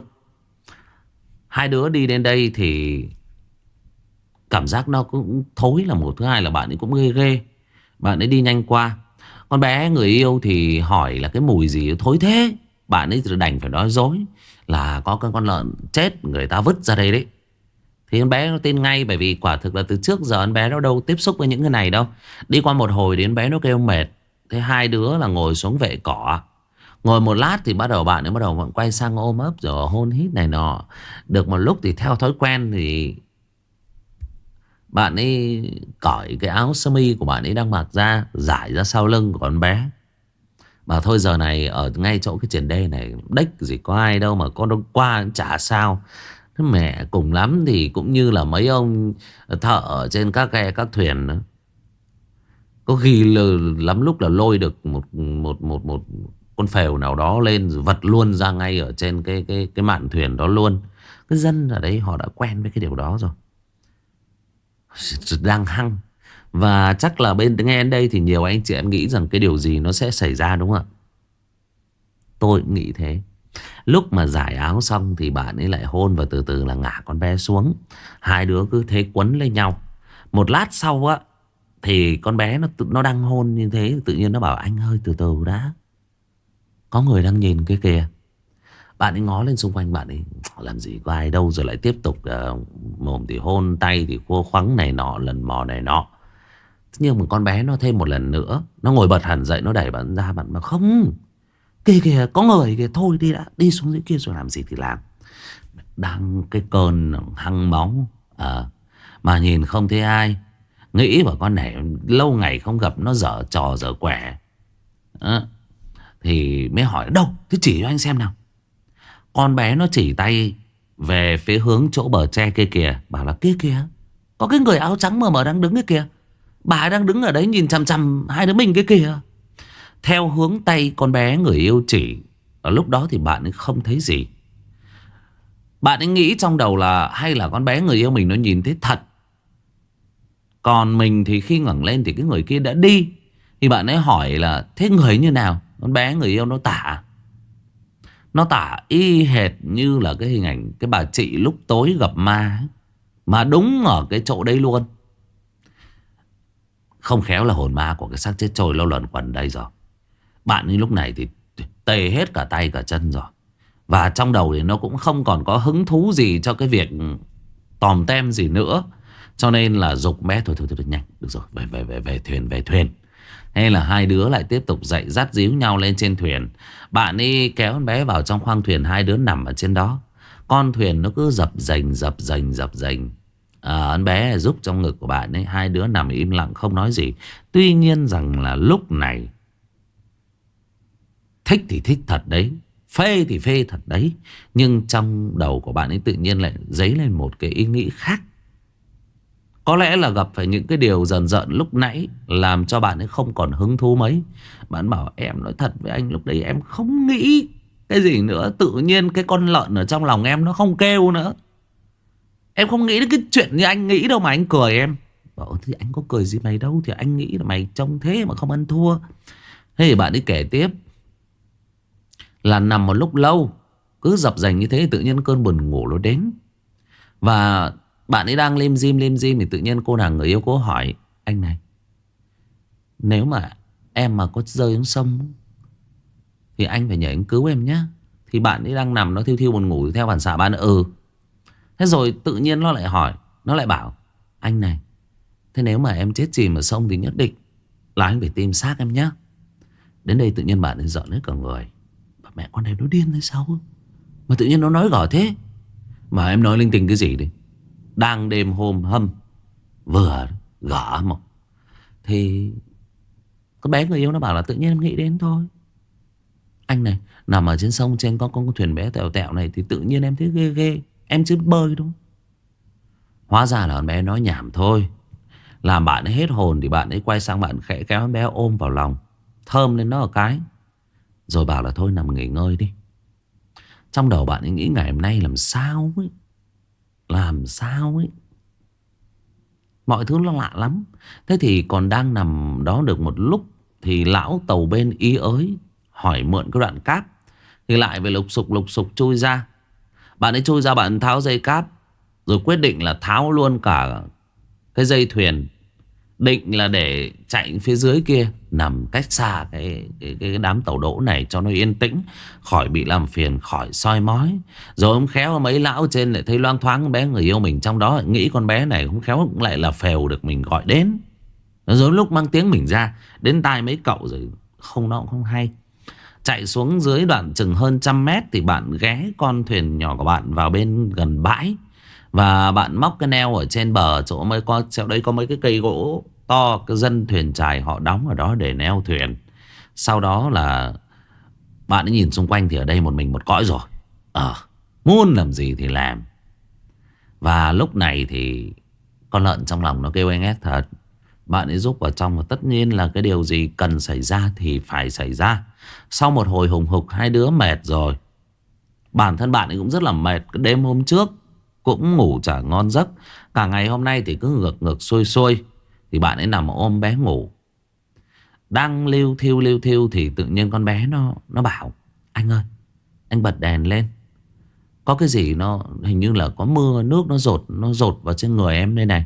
Hai đứa đi đến đây thì Cảm giác nó cũng thối là một Thứ hai là bạn ấy cũng ghê ghê. Bạn ấy đi nhanh qua. Con bé người yêu thì hỏi là cái mùi gì thối thế? Bạn ấy đành phải nói dối Là có con con lợn chết Người ta vứt ra đây đấy thì con bé nó tin ngay, bởi vì quả thực là từ trước giờ con bé nó đâu tiếp xúc với những cái này đâu. Đi qua một hồi đến bé nó kêu mệt. Thế hai đứa là ngồi xuống vệ cỏ. Ngồi một lát thì bắt đầu bạn ấy bắt đầu quay sang ôm ấp, rồi hôn hít này nọ. Được một lúc thì theo thói quen thì bạn ấy cởi cái áo sơ mi của bạn ấy đang mặc ra Giải ra sau lưng của con bé Mà thôi giờ này ở ngay chỗ cái triển đê này, Đếch gì có ai đâu mà con đông qua chả sao Thế mẹ cùng lắm thì cũng như là mấy ông thợ ở trên các ghe các thuyền nữa. Có khi là, lắm lúc là lôi được một một một một con phèo nào đó lên rồi vật luôn ra ngay ở trên cái cái cái mạn thuyền đó luôn. Cái dân ở đấy họ đã quen với cái điều đó rồi. Đang hăng. Và chắc là bên nghe đến đây thì nhiều anh chị em nghĩ rằng cái điều gì nó sẽ xảy ra đúng không ạ? Tôi cũng nghĩ thế. Lúc mà giải áo xong thì bạn ấy lại hôn và từ từ là ngả con bé xuống. Hai đứa cứ thế quấn lên nhau. Một lát sau á thì con bé nó nó đang hôn như thế tự nhiên nó bảo anh hơi từ từ đã. Có người đang nhìn cái kìa. Bạn ấy ngó lên xung quanh bạn ấy làm gì có ai đâu rồi lại tiếp tục uh, mồm thì hôn tay thì khô khoắng này nọ lần mò này nọ. Nhưng mà con bé nó thêm một lần nữa Nó ngồi bật hẳn dậy Nó đẩy bạn ra bạn mà không Kìa kìa có người kìa Thôi đi đã Đi xuống dưới kia rồi làm gì thì làm. Đang cái cơn hăng máu à, ờ, Mà nhìn không thấy ai. Nghĩ bảo con này lâu ngày không gặp Nó dở trò dở quẻ. À, Thì mới hỏi Đâu thế chỉ cho anh xem nào. Con bé nó chỉ tay Về phía hướng chỗ bờ tre kia kìa Bảo là kia kìa Có cái người áo trắng mờ mờ đang đứng kia kìa. Bà đang đứng ở đấy nhìn chằm chằm Hai đứa mình kia kìa theo hướng tay con bé người yêu chỉ, Ở lúc đó thì bạn ấy không thấy gì. Bạn ấy nghĩ trong đầu là Hay là con bé người yêu mình nó nhìn thấy thật. Còn mình thì khi ngẩng lên Thì cái người kia đã đi. Thì bạn ấy hỏi là, Thế người như nào? Con bé người yêu nó tả. Nó tả y hệt như là cái hình ảnh Cái bà chị lúc tối gặp ma Mà đúng ở cái chỗ đấy luôn. Không khéo là hồn ma của cái xác chết trôi lâu lần quần đây rồi bạn ấy lúc này thì tê hết cả tay cả chân rồi. Và trong đầu thì nó cũng không còn có hứng thú gì cho cái việc tòm tem gì nữa. Cho nên là dục bé thôi thôi thôi nhanh. Được rồi, về về về về thuyền về thuyền. Hay là hai đứa lại tiếp tục dậy dắt díu nhau lên trên thuyền. Bạn ấy kéo con bé vào trong khoang thuyền hai đứa nằm ở trên đó. Con thuyền nó cứ dập dành dập dành dập dành. À, con bé giúp trong ngực của bạn ấy Hai đứa nằm im lặng không nói gì Tuy nhiên rằng là lúc này Thích thì thích thật đấy, Phê thì phê thật đấy. Nhưng trong đầu của bạn ấy tự nhiên lại dấy lên một cái ý nghĩ khác. Có lẽ là gặp phải những cái điều dần dần lúc nãy Làm cho bạn ấy không còn hứng thú mấy. Bạn bảo, em nói thật với anh, lúc đấy em không nghĩ Cái gì nữa. Tự nhiên cái con lợn ở trong lòng em nó không kêu nữa. Em không nghĩ đến cái chuyện như anh nghĩ đâu mà anh cười em. Bảo thì anh có cười gì mày đâu? Thì anh nghĩ là mày trông thế mà không ăn thua. Thế thì bạn ấy kể tiếp là nằm một lúc lâu. Cứ dập dành như thế tự nhiên cơn buồn ngủ nó đến. Và bạn ấy đang lim dim lim dim Thì tự nhiên cô nàng người yêu cô hỏi, Anh này, Nếu mà em mà có rơi xuống sông Thì anh phải nhảy anh cứu em nhé Thì bạn ấy đang nằm nó thiêu thiêu buồn ngủ Theo phản xạ bạn ừ. Thế rồi tự nhiên nó lại hỏi, Nó lại bảo, Anh này, Thế nếu mà em chết chìm ở sông thì nhất định Là anh phải tìm xác em nhé Đến đây tự nhiên bạn ấy giận hết cả người. Mẹ con này nó điên hay sao? Mà tự nhiên nó nói gỏ thế. Mà em nói linh tinh cái gì đi? Đang đêm hôm hâm, Vừa gõ một. Thì Có bé người yêu nó bảo là tự nhiên em nghĩ đến thôi. Anh này, Nằm ở trên sông, trên con con thuyền bé tèo tẹo này Thì tự nhiên em thấy ghê ghê. Em chưa bơi đâu. Hóa ra là con bé nói nhảm thôi. Làm bạn ấy hết hồn Thì bạn ấy quay sang bạn khẽ kéo con bé ôm vào lòng. Thơm lên nó ở cái. Rồi bảo là thôi nằm nghỉ ngơi đi. Trong đầu bạn ấy nghĩ ngày hôm nay làm sao ấy? Làm sao ấy? Mọi thứ nó lạ lắm. Thế thì còn đang nằm đó được một lúc Thì lão tàu bên ý ới Hỏi mượn cái đoạn cáp. Thì lại về lục sục lục sục chui ra. Bạn ấy chui ra bạn tháo dây cáp, Rồi quyết định là tháo luôn cả Cái dây thuyền Định là để chạy phía dưới kia Nằm cách xa cái, cái, cái đám tàu đỗ này Cho nó yên tĩnh Khỏi bị làm phiền Khỏi soi mói. Rồi ông khéo mấy lão trên lại thấy loang thoáng bé người yêu mình trong đó Nghĩ con bé này không khéo cũng lại là phèo được mình gọi đến. Rồi lúc mang tiếng mình ra Đến tai mấy cậu rồi Không nó cũng không hay. Chạy xuống dưới đoạn chừng hơn trăm mét Thì bạn ghé con thuyền nhỏ của bạn vào bên gần bãi. Và bạn móc cái neo ở trên bờ Chỗ mới có chỗ đấy có mấy cái cây gỗ to, Cái dân thuyền trài họ đóng ở đó để neo thuyền. Sau đó là Bạn ấy nhìn xung quanh thì ở đây một mình một cõi rồi. Ờ Muốn làm gì thì làm. Và lúc này thì Con lợn trong lòng nó kêu anh ép thật. Bạn ấy giúp vào trong và tất nhiên là cái điều gì cần xảy ra thì phải xảy ra. Sau một hồi hùng hục, hai đứa mệt rồi. Bản thân bạn ấy cũng rất là mệt. Cái đêm hôm trước Cũng ngủ chả ngon giấc. Cả ngày hôm nay thì cứ ngược ngược xuôi xuôi. Thì bạn ấy nằm ôm bé ngủ Đang lưu thiêu lưu thiêu Thì tự nhiên con bé nó nó bảo, Anh ơi, Anh bật đèn lên Có cái gì nó, hình như là có mưa, Nước nó rột nó rột vào trên người em đây này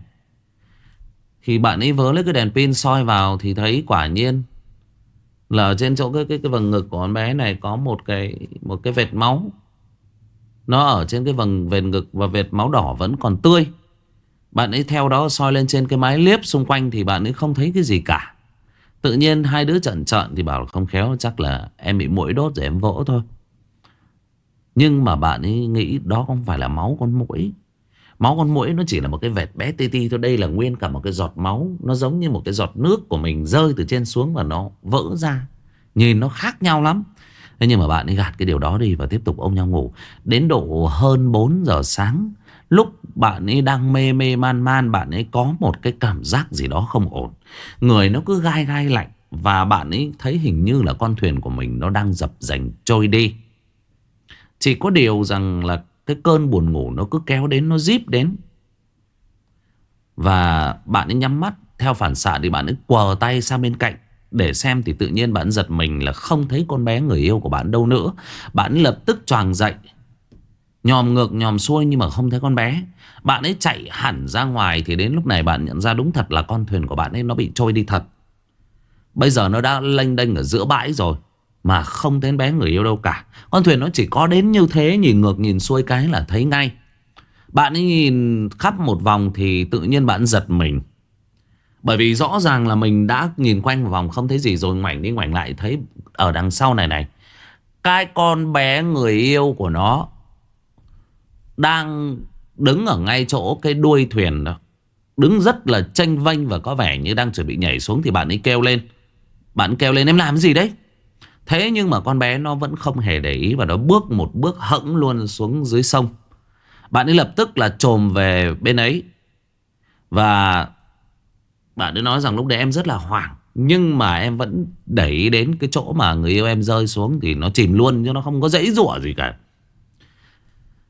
Thì bạn ấy vớ lấy cái đèn pin soi vào Thì thấy quả nhiên là trên chỗ cái cái cái vầng ngực của con bé này có một cái một cái vệt máu. Nó ở trên cái vầng, vệt ngực và vệt máu đỏ vẫn còn tươi. Bạn ấy theo đó soi lên trên cái mái liếp xung quanh thì bạn ấy không thấy cái gì cả. Tự nhiên hai đứa trận trận thì bảo không khéo, chắc là em bị mũi đốt rồi em vỗ thôi. Nhưng mà bạn ấy nghĩ đó không phải là máu con mũi. Máu con mũi nó chỉ là một cái vệt bé ti ti thôi. Đây là nguyên cả một cái giọt máu. Nó giống như một cái giọt nước của mình rơi từ trên xuống và nó vỡ ra. Nhìn nó khác nhau lắm. Thế nhưng mà bạn ấy gạt cái điều đó đi và tiếp tục ôm nhau ngủ. Đến độ hơn 4 giờ sáng. Lúc bạn ấy đang mê mê man man, Bạn ấy có một cái cảm giác gì đó không ổn. Người nó cứ gai gai lạnh Và bạn ấy thấy hình như là con thuyền của mình Nó đang dập dành trôi đi. Chỉ có điều rằng là cái cơn buồn ngủ nó cứ kéo đến, Nó díp đến. Và bạn ấy nhắm mắt, Theo phản xạ thì bạn ấy quờ tay sang bên cạnh Để xem thì tự nhiên bạn giật mình Là không thấy con bé người yêu của bạn đâu nữa. Bạn lập tức choàng dậy Nhòm ngược, nhòm xuôi nhưng mà không thấy con bé. Bạn ấy chạy hẳn ra ngoài Thì đến lúc này bạn nhận ra đúng thật là con thuyền của bạn ấy Nó bị trôi đi thật. Bây giờ nó đã lênh đênh ở giữa bãi rồi mà không thấy bé người yêu đâu cả. Con thuyền nó chỉ có đến như thế, Nhìn ngược, nhìn xuôi cái là thấy ngay. Bạn ấy nhìn khắp một vòng Thì tự nhiên bạn giật mình. Bởi vì rõ ràng là mình đã nhìn quanh một vòng, Không thấy gì rồi, ngoảnh đi ngoảnh lại Thấy ở đằng sau này này, Cái con bé người yêu của nó đang đứng ở ngay chỗ cái đuôi thuyền đó. Đứng rất là tranh vanh Và có vẻ như đang chuẩn bị nhảy xuống Thì bạn ấy kêu lên. Bạn kêu lên, em làm gì đấy? Thế nhưng mà con bé nó vẫn không hề để ý Và nó bước một bước hẫng luôn xuống dưới sông. Bạn ấy lập tức là trồm về bên ấy. Và bạn ấy nói rằng lúc đấy em rất là hoảng, Nhưng mà em vẫn đẩy ý đến cái chỗ mà người yêu em rơi xuống Thì nó chìm luôn chứ nó không có dãy rủa gì cả.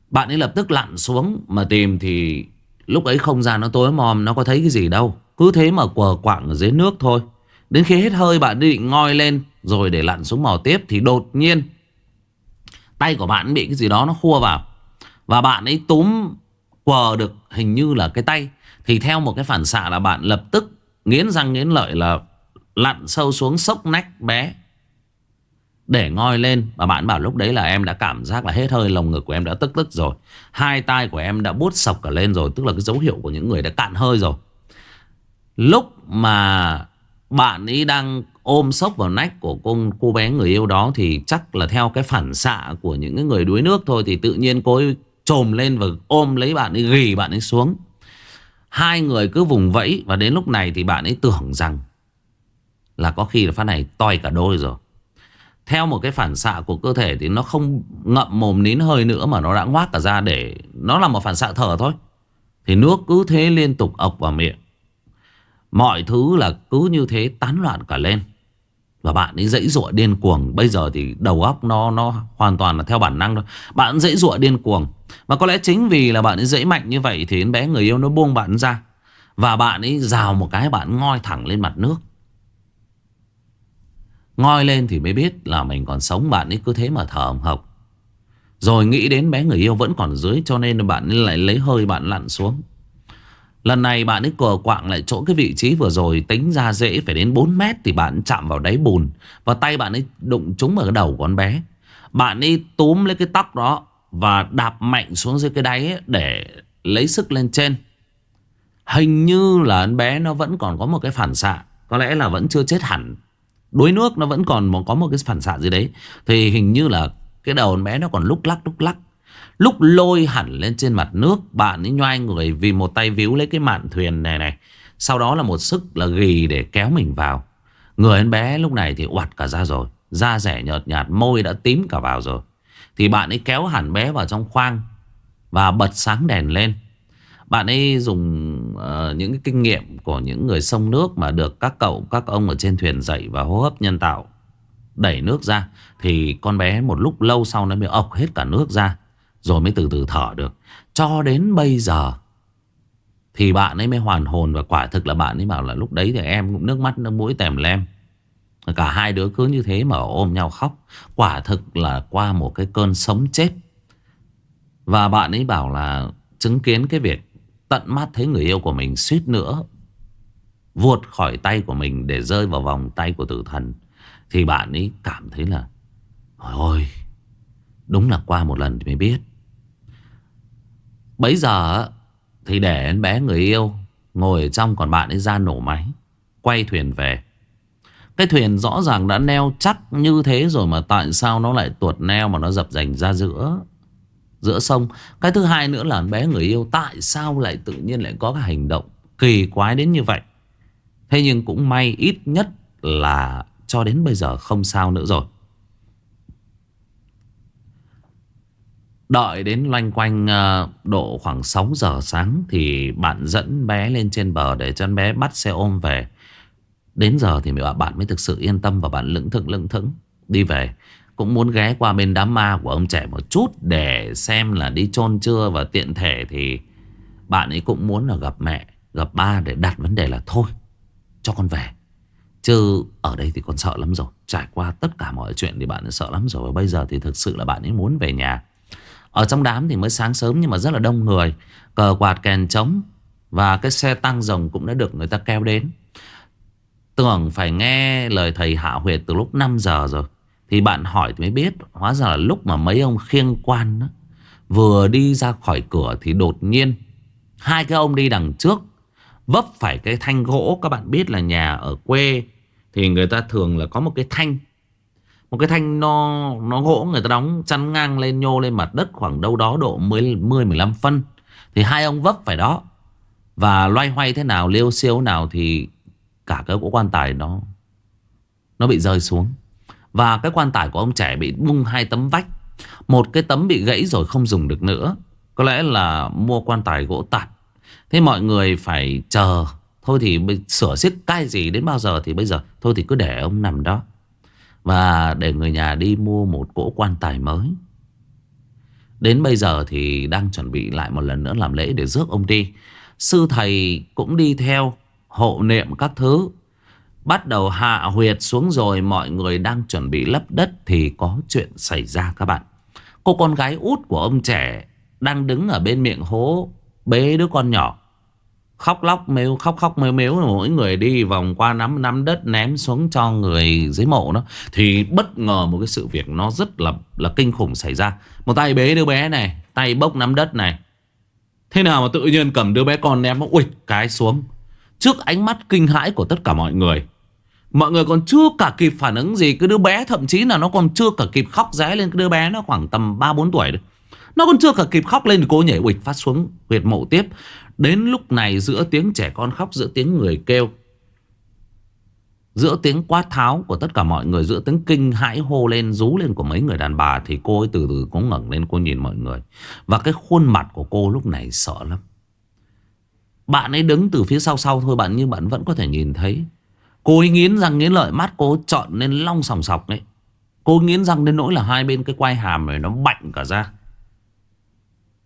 Bạn ấy lập tức lặn xuống, mà tìm thì Lúc ấy không gian nó tối mòm, Nó có thấy cái gì đâu. Cứ thế mà quờ quạng ở dưới nước thôi. Đến khi hết hơi, bạn định ngoi lên, Rồi để lặn xuống mò tiếp, Thì đột nhiên Tay của bạn bị cái gì đó nó khua vào. Và bạn ấy túm quờ được hình như là cái tay. Thì theo một cái phản xạ là bạn lập tức Nghiến răng nghiến lợi là Lặn sâu xuống sốc nách bé. Để ngoi lên Và bạn bảo lúc đấy là em đã cảm giác là hết hơi Lồng ngực của em đã tức tức rồi Hai tay của em đã bút sọc cả lên rồi Tức là cái dấu hiệu của những người đã cạn hơi rồi Lúc mà bạn ấy đang ôm sốc vào nách của cô, cô bé người yêu đó thì chắc là theo cái phản xạ của những người đuối nước thôi thì tự nhiên cô ấy trồm lên và ôm lấy bạn ấy gỉ bạn ấy xuống. Hai người cứ vùng vẫy và đến lúc này thì bạn ấy tưởng rằng là có khi là phát này toi cả đôi rồi. Theo một cái phản xạ của cơ thể thì nó không ngậm mồm nín hơi nữa mà nó đã ngoác cả ra để nó là một phản xạ thở thôi. Thì nước cứ thế liên tục ọc vào miệng. Mọi thứ là cứ như thế tán loạn cả lên. Và bạn ấy dãy dụa điên cuồng. Bây giờ thì đầu óc nó nó hoàn toàn là theo bản năng thôi. Bạn dãy dụa điên cuồng. Và có lẽ chính vì là bạn ấy dãy mạnh như vậy Thì bé người yêu nó buông bạn ra. Và bạn ấy rào một cái bạn ngoi thẳng lên mặt nước. Ngoi lên thì mới biết là mình còn sống, Bạn ấy cứ thế mà thở hồng hộc. Rồi nghĩ đến bé người yêu vẫn còn dưới, Cho nên bạn ấy lại lấy hơi bạn lặn xuống. Lần này bạn ấy cờ quạng lại chỗ cái vị trí vừa rồi, Tính ra dễ phải đến 4 mét Thì bạn chạm vào đáy bùn Và tay bạn ấy đụng trúng vào cái đầu con bé. Bạn ấy túm lấy cái tóc đó Và đạp mạnh xuống dưới cái đáy ấy Để lấy sức lên trên. Hình như là bé nó vẫn còn có một cái phản xạ, Có lẽ là vẫn chưa chết hẳn. Đuối nước nó vẫn còn có một cái phản xạ gì đấy. Thì hình như là cái đầu con bé nó còn lúc lắc lúc lắc. Lúc lôi hẳn lên trên mặt nước, Bạn ấy nhoai người vì một tay víu lấy cái mạn thuyền này này. Sau đó là một sức là ghi để kéo mình vào. Người con bé lúc này thì oặt cả ra rồi, Da rẻ nhợt nhạt, môi đã tím cả vào rồi. Thì bạn ấy kéo hẳn bé vào trong khoang Và bật sáng đèn lên. Bạn ấy dùng uh, những cái kinh nghiệm của những người sông nước Mà được các cậu, các ông ở trên thuyền dạy và hô hấp nhân tạo Đẩy nước ra Thì con bé một lúc lâu sau nó mới ọc hết cả nước ra rồi mới từ từ thở được. Cho đến bây giờ Thì bạn ấy mới hoàn hồn Và quả thực là bạn ấy bảo là lúc đấy thì em cũng nước mắt nước mũi tèm lem. Cả hai đứa cứ như thế mà ôm nhau khóc. Quả thực là qua một cái cơn sống chết. Và bạn ấy bảo là Chứng kiến cái việc Tận mắt thấy người yêu của mình suýt nữa Vuột khỏi tay của mình Để rơi vào vòng tay của tử thần, Thì bạn ấy cảm thấy là Ôi Đúng là qua một lần thì mới biết. Bấy giờ Thì để em bé người yêu Ngồi ở trong còn bạn ấy ra nổ máy, Quay thuyền về. Cái thuyền rõ ràng đã neo chắc như thế rồi Mà tại sao nó lại tuột neo Mà nó dập dành ra giữa? Giữa sông. Cái thứ hai nữa là bé người yêu Tại sao lại tự nhiên lại có cái hành động Kỳ quái đến như vậy? Thế nhưng cũng may ít nhất là Cho đến bây giờ không sao nữa rồi. Đợi đến loanh quanh ờ, độ khoảng 6 giờ sáng Thì bạn dẫn bé lên trên bờ để cho bé bắt xe ôm về. Đến giờ thì bạn mới thực sự yên tâm và bạn lững thững lững thững, đi về. Cũng muốn ghé qua bên đám ma của ông trẻ một chút để xem là đi chôn chưa Và tiện thể thì bạn ấy cũng muốn là gặp mẹ, gặp ba để đặt vấn đề là thôi cho con về. Chứ ở đây thì con sợ lắm rồi. Trải qua tất cả mọi chuyện thì bạn ấy sợ lắm rồi. Và bây giờ thì thực sự là bạn ấy muốn về nhà. Ở trong đám thì mới sáng sớm nhưng mà rất là đông người. Cờ quạt kèn trống Và cái xe tăng rồng cũng đã được người ta keo đến. Tưởng phải nghe lời thầy Hạ Huyệt từ lúc 5 giờ rồi. Thì bạn hỏi thì mới biết Hóa ra là lúc mà mấy ông khiêng quan đó, Vừa đi ra khỏi cửa thì đột nhiên Hai cái ông đi đằng trước Vấp phải cái thanh gỗ Các bạn biết là nhà ở quê Thì người ta thường là có một cái thanh một cái thanh nó nó gỗ người ta đóng chắn ngang lên nhô lên mặt đất khoảng đâu đó độ 10-15 phân. Thì hai ông vấp phải đó. Và loay hoay thế nào, liêu siêu nào thì cả cái gỗ quan tài nó nó bị rơi xuống. Và cái quan tài của ông trẻ bị bung hai tấm vách. Một cái tấm bị gãy rồi không dùng được nữa. Có lẽ là mua quan tài gỗ tạp. Thế mọi người phải chờ. Thôi thì sửa xiết cái gì đến bao giờ thì bây giờ. Thôi thì cứ để ông nằm đó. Và để người nhà đi mua một cỗ quan tài mới Đến bây giờ thì đang chuẩn bị lại một lần nữa làm lễ để rước ông đi Sư thầy cũng đi theo hộ niệm các thứ Bắt đầu hạ huyệt xuống rồi mọi người đang chuẩn bị lấp đất thì có chuyện xảy ra các bạn. Cô con gái út của ông trẻ đang đứng ở bên miệng hố bế đứa con nhỏ. Khóc lóc mếu khóc khóc mếu mếu, Mỗi người đi vòng qua nắm nắm đất, Ném xuống cho người dưới mộ nó Thì bất ngờ một cái sự việc Nó rất là là kinh khủng xảy ra. Một tay bế đứa bé này, Tay bốc nắm đất này. Thế nào mà tự nhiên cầm đứa bé con ném, Ui, cái xuống. Trước ánh mắt kinh hãi của tất cả mọi người Mọi người còn chưa cả kịp phản ứng gì, Cái đứa bé thậm chí là nó còn chưa cả kịp khóc ré lên Cái đứa bé nó khoảng tầm 3-4 tuổi đấy. Nó còn chưa cả kịp khóc lên thì cô nhảy ụịch phát xuống huyệt mộ tiếp. Đến lúc này giữa tiếng trẻ con khóc, Giữa tiếng người kêu, Giữa tiếng quát tháo của tất cả mọi người, Giữa tiếng kinh hãi hô lên, Rú lên của mấy người đàn bà Thì cô ấy từ từ cũng ngẩng lên, cô nhìn mọi người. Và cái khuôn mặt của cô lúc này sợ lắm. Bạn ấy đứng từ phía sau sau thôi, bạn Nhưng bạn vẫn có thể nhìn thấy. Cô ấy nghiến răng nghiến lợi, mắt cô trợn lên long sòng sọc đấy. Cô nghiến răng đến nỗi là hai bên cái quai hàm này nó bạnh cả ra.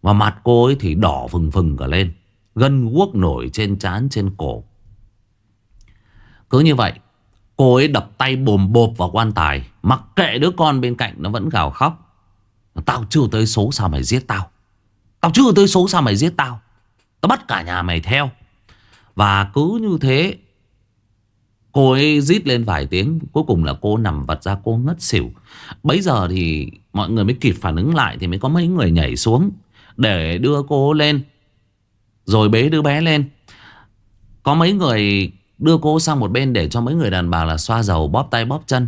Và mặt cô ấy thì đỏ phừng phừng cả lên, Gân guốc nổi trên trán, trên cổ. Cứ như vậy, Cô ấy đập tay bồm bộp vào quan tài, Mặc kệ đứa con bên cạnh nó vẫn gào khóc. Tao chưa tới số sao mày giết tao. Tao chưa tới số sao mày giết tao. Tao bắt cả nhà mày theo. Và cứ như thế Cô ấy rít lên vài tiếng, Cuối cùng là cô nằm vật ra, cô ngất xỉu. Bấy giờ thì mọi người mới kịp phản ứng lại Thì mới có mấy người nhảy xuống Để đưa cô lên. Rồi bế đứa bé lên. Có mấy người đưa cô sang một bên Để cho mấy người đàn bà là xoa dầu, bóp tay, bóp chân.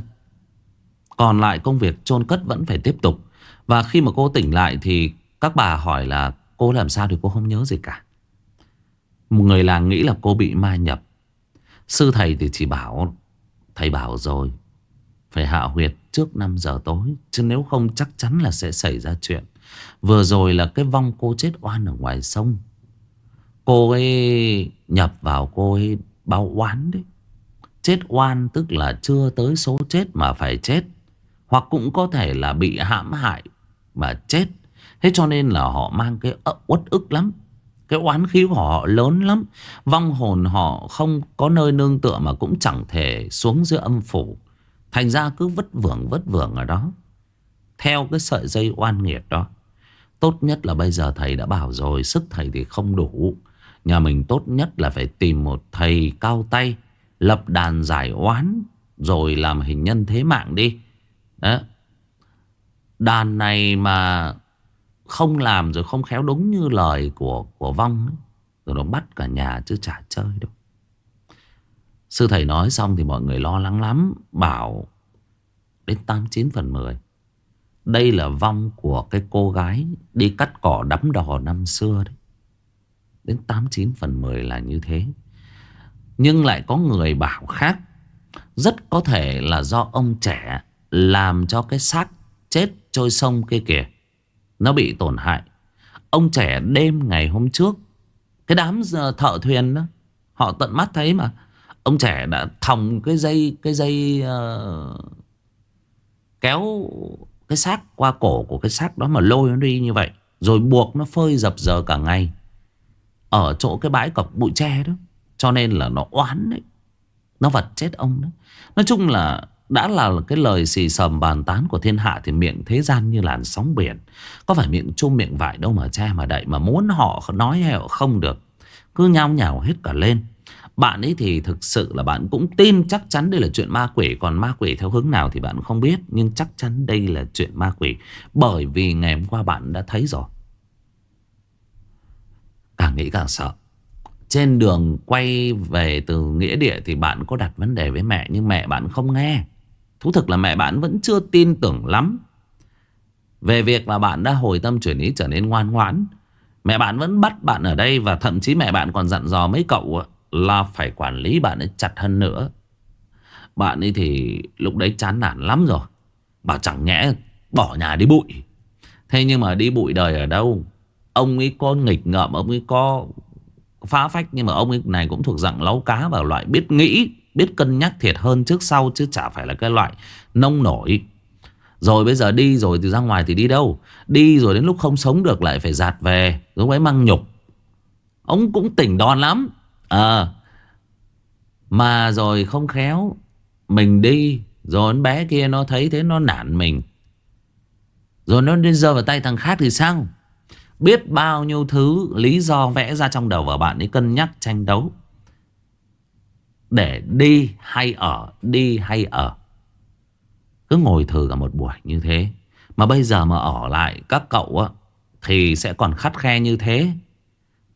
Còn lại công việc chôn cất vẫn phải tiếp tục. Và khi mà cô tỉnh lại Thì các bà hỏi là, Cô làm sao thì cô không nhớ gì cả? Một người làng nghĩ là cô bị ma nhập. Sư thầy thì chỉ bảo, Thầy bảo rồi, Phải hạ huyệt trước 5 giờ tối, Chứ nếu không chắc chắn là sẽ xảy ra chuyện. Vừa rồi là cái vong cô chết oan ở ngoài sông. Cô ấy nhập vào cô ấy báo oán đấy. Chết oan tức là chưa tới số chết mà phải chết, Hoặc cũng có thể là bị hãm hại mà chết. Thế cho nên là họ mang cái uất ức lắm cái oán khí của họ lớn lắm. Vong hồn họ không có nơi nương tựa Mà cũng chẳng thể xuống giữa âm phủ. Thành ra cứ vất vưởng vất vưởng ở đó. Theo cái sợi dây oan nghiệt đó. Tốt nhất là bây giờ thầy đã bảo rồi, Sức thầy thì không đủ. Nhà mình tốt nhất là phải tìm một thầy cao tay, Lập đàn giải oán, Rồi làm hình nhân thế mạng đi. Đó. Đàn này mà không làm rồi không khéo đúng như lời của của vong ấy. Rồi nó bắt cả nhà chứ chả chơi đâu. Sư thầy nói xong thì mọi người lo lắng lắm, Bảo đến 89 phần 10 Đây là vong của cái cô gái Đi cắt cỏ đắm đò năm xưa đấy. Đến 89 phần 10 là như thế. Nhưng lại có người bảo khác, Rất có thể là do ông trẻ Làm cho cái xác chết trôi sông kia kìa nó bị tổn hại. Ông trẻ đêm ngày hôm trước Cái đám thợ thuyền đó Họ tận mắt thấy mà. Ông trẻ đã thòng cái dây Cái dây uh, Kéo Cái xác qua cổ của cái xác đó Mà lôi nó đi như vậy Rồi buộc nó phơi dập dờ cả ngày Ở chỗ cái bãi cọc bụi tre đó. Cho nên là nó oán đấy. Nó vật chết ông đó. Nói chung là đã là cái lời xì sầm bàn tán của thiên hạ Thì miệng thế gian như làn sóng biển. Có phải miệng chung miệng vải đâu mà che mà đậy Mà muốn họ nói hay họ không được. Cứ nhao nhào hết cả lên. Bạn ấy thì thực sự là bạn cũng tin chắc chắn đây là chuyện ma quỷ. Còn ma quỷ theo hướng nào thì bạn không biết. Nhưng chắc chắn đây là chuyện ma quỷ. Bởi vì ngày hôm qua bạn đã thấy rồi. Càng nghĩ càng sợ. Trên đường quay về từ nghĩa địa thì bạn có đặt vấn đề với mẹ. Nhưng mẹ bạn không nghe. Thú thực là mẹ bạn vẫn chưa tin tưởng lắm. Về việc là bạn đã hồi tâm chuyển ý trở nên ngoan ngoãn, Mẹ bạn vẫn bắt bạn ở đây Và thậm chí mẹ bạn còn dặn dò mấy cậu Là phải quản lý bạn ấy chặt hơn nữa. Bạn ấy thì lúc đấy chán nản lắm rồi, Bảo chẳng nhẽ bỏ nhà đi bụi. Thế nhưng mà đi bụi đời ở đâu? Ông ấy có nghịch ngợm, Ông ấy có phá phách, Nhưng mà ông ấy này cũng thuộc dạng láu cá Và loại biết nghĩ. Biết cân nhắc thiệt hơn trước sau Chứ chả phải là cái loại nông nổi. Rồi bây giờ đi rồi thì ra ngoài thì đi đâu? Đi rồi đến lúc không sống được lại phải giạt về Giống ấy mang nhục. Ông cũng tỉnh đòn lắm. À, Mà rồi không khéo Mình đi Rồi con bé kia nó thấy thế nó nản mình. Rồi nó đến giờ vào tay thằng khác thì sao? Biết bao nhiêu thứ Lý do vẽ ra trong đầu và bạn ấy cân nhắc tranh đấu để đi hay ở Đi hay ở. Cứ ngồi thử cả một buổi như thế. Mà bây giờ mà ở lại các cậu á Thì sẽ còn khắt khe như thế.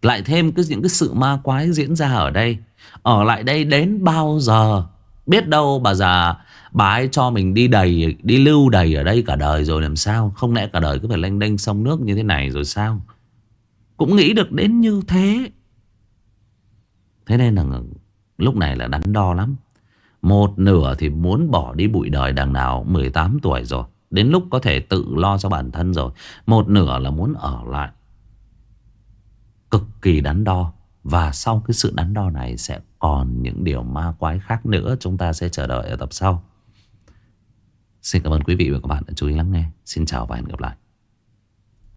Lại thêm cái, những cái sự ma quái diễn ra ở đây. Ở lại đây đến bao giờ? Biết đâu bà già Bà ấy cho mình đi đầy Đi lưu đầy ở đây cả đời rồi làm sao? Không lẽ cả đời cứ phải lênh đênh sông nước như thế này rồi sao? Cũng nghĩ được đến như thế. Thế nên là Lúc này là đắn đo lắm Một nửa thì muốn bỏ đi bụi đời đằng nào 18 tuổi rồi Đến lúc có thể tự lo cho bản thân rồi Một nửa là muốn ở lại Cực kỳ đắn đo Và sau cái sự đắn đo này sẽ còn những điều ma quái khác nữa chúng ta sẽ chờ đợi ở tập sau. Xin cảm ơn quý vị và các bạn đã chú ý lắng nghe. Xin chào và hẹn gặp lại.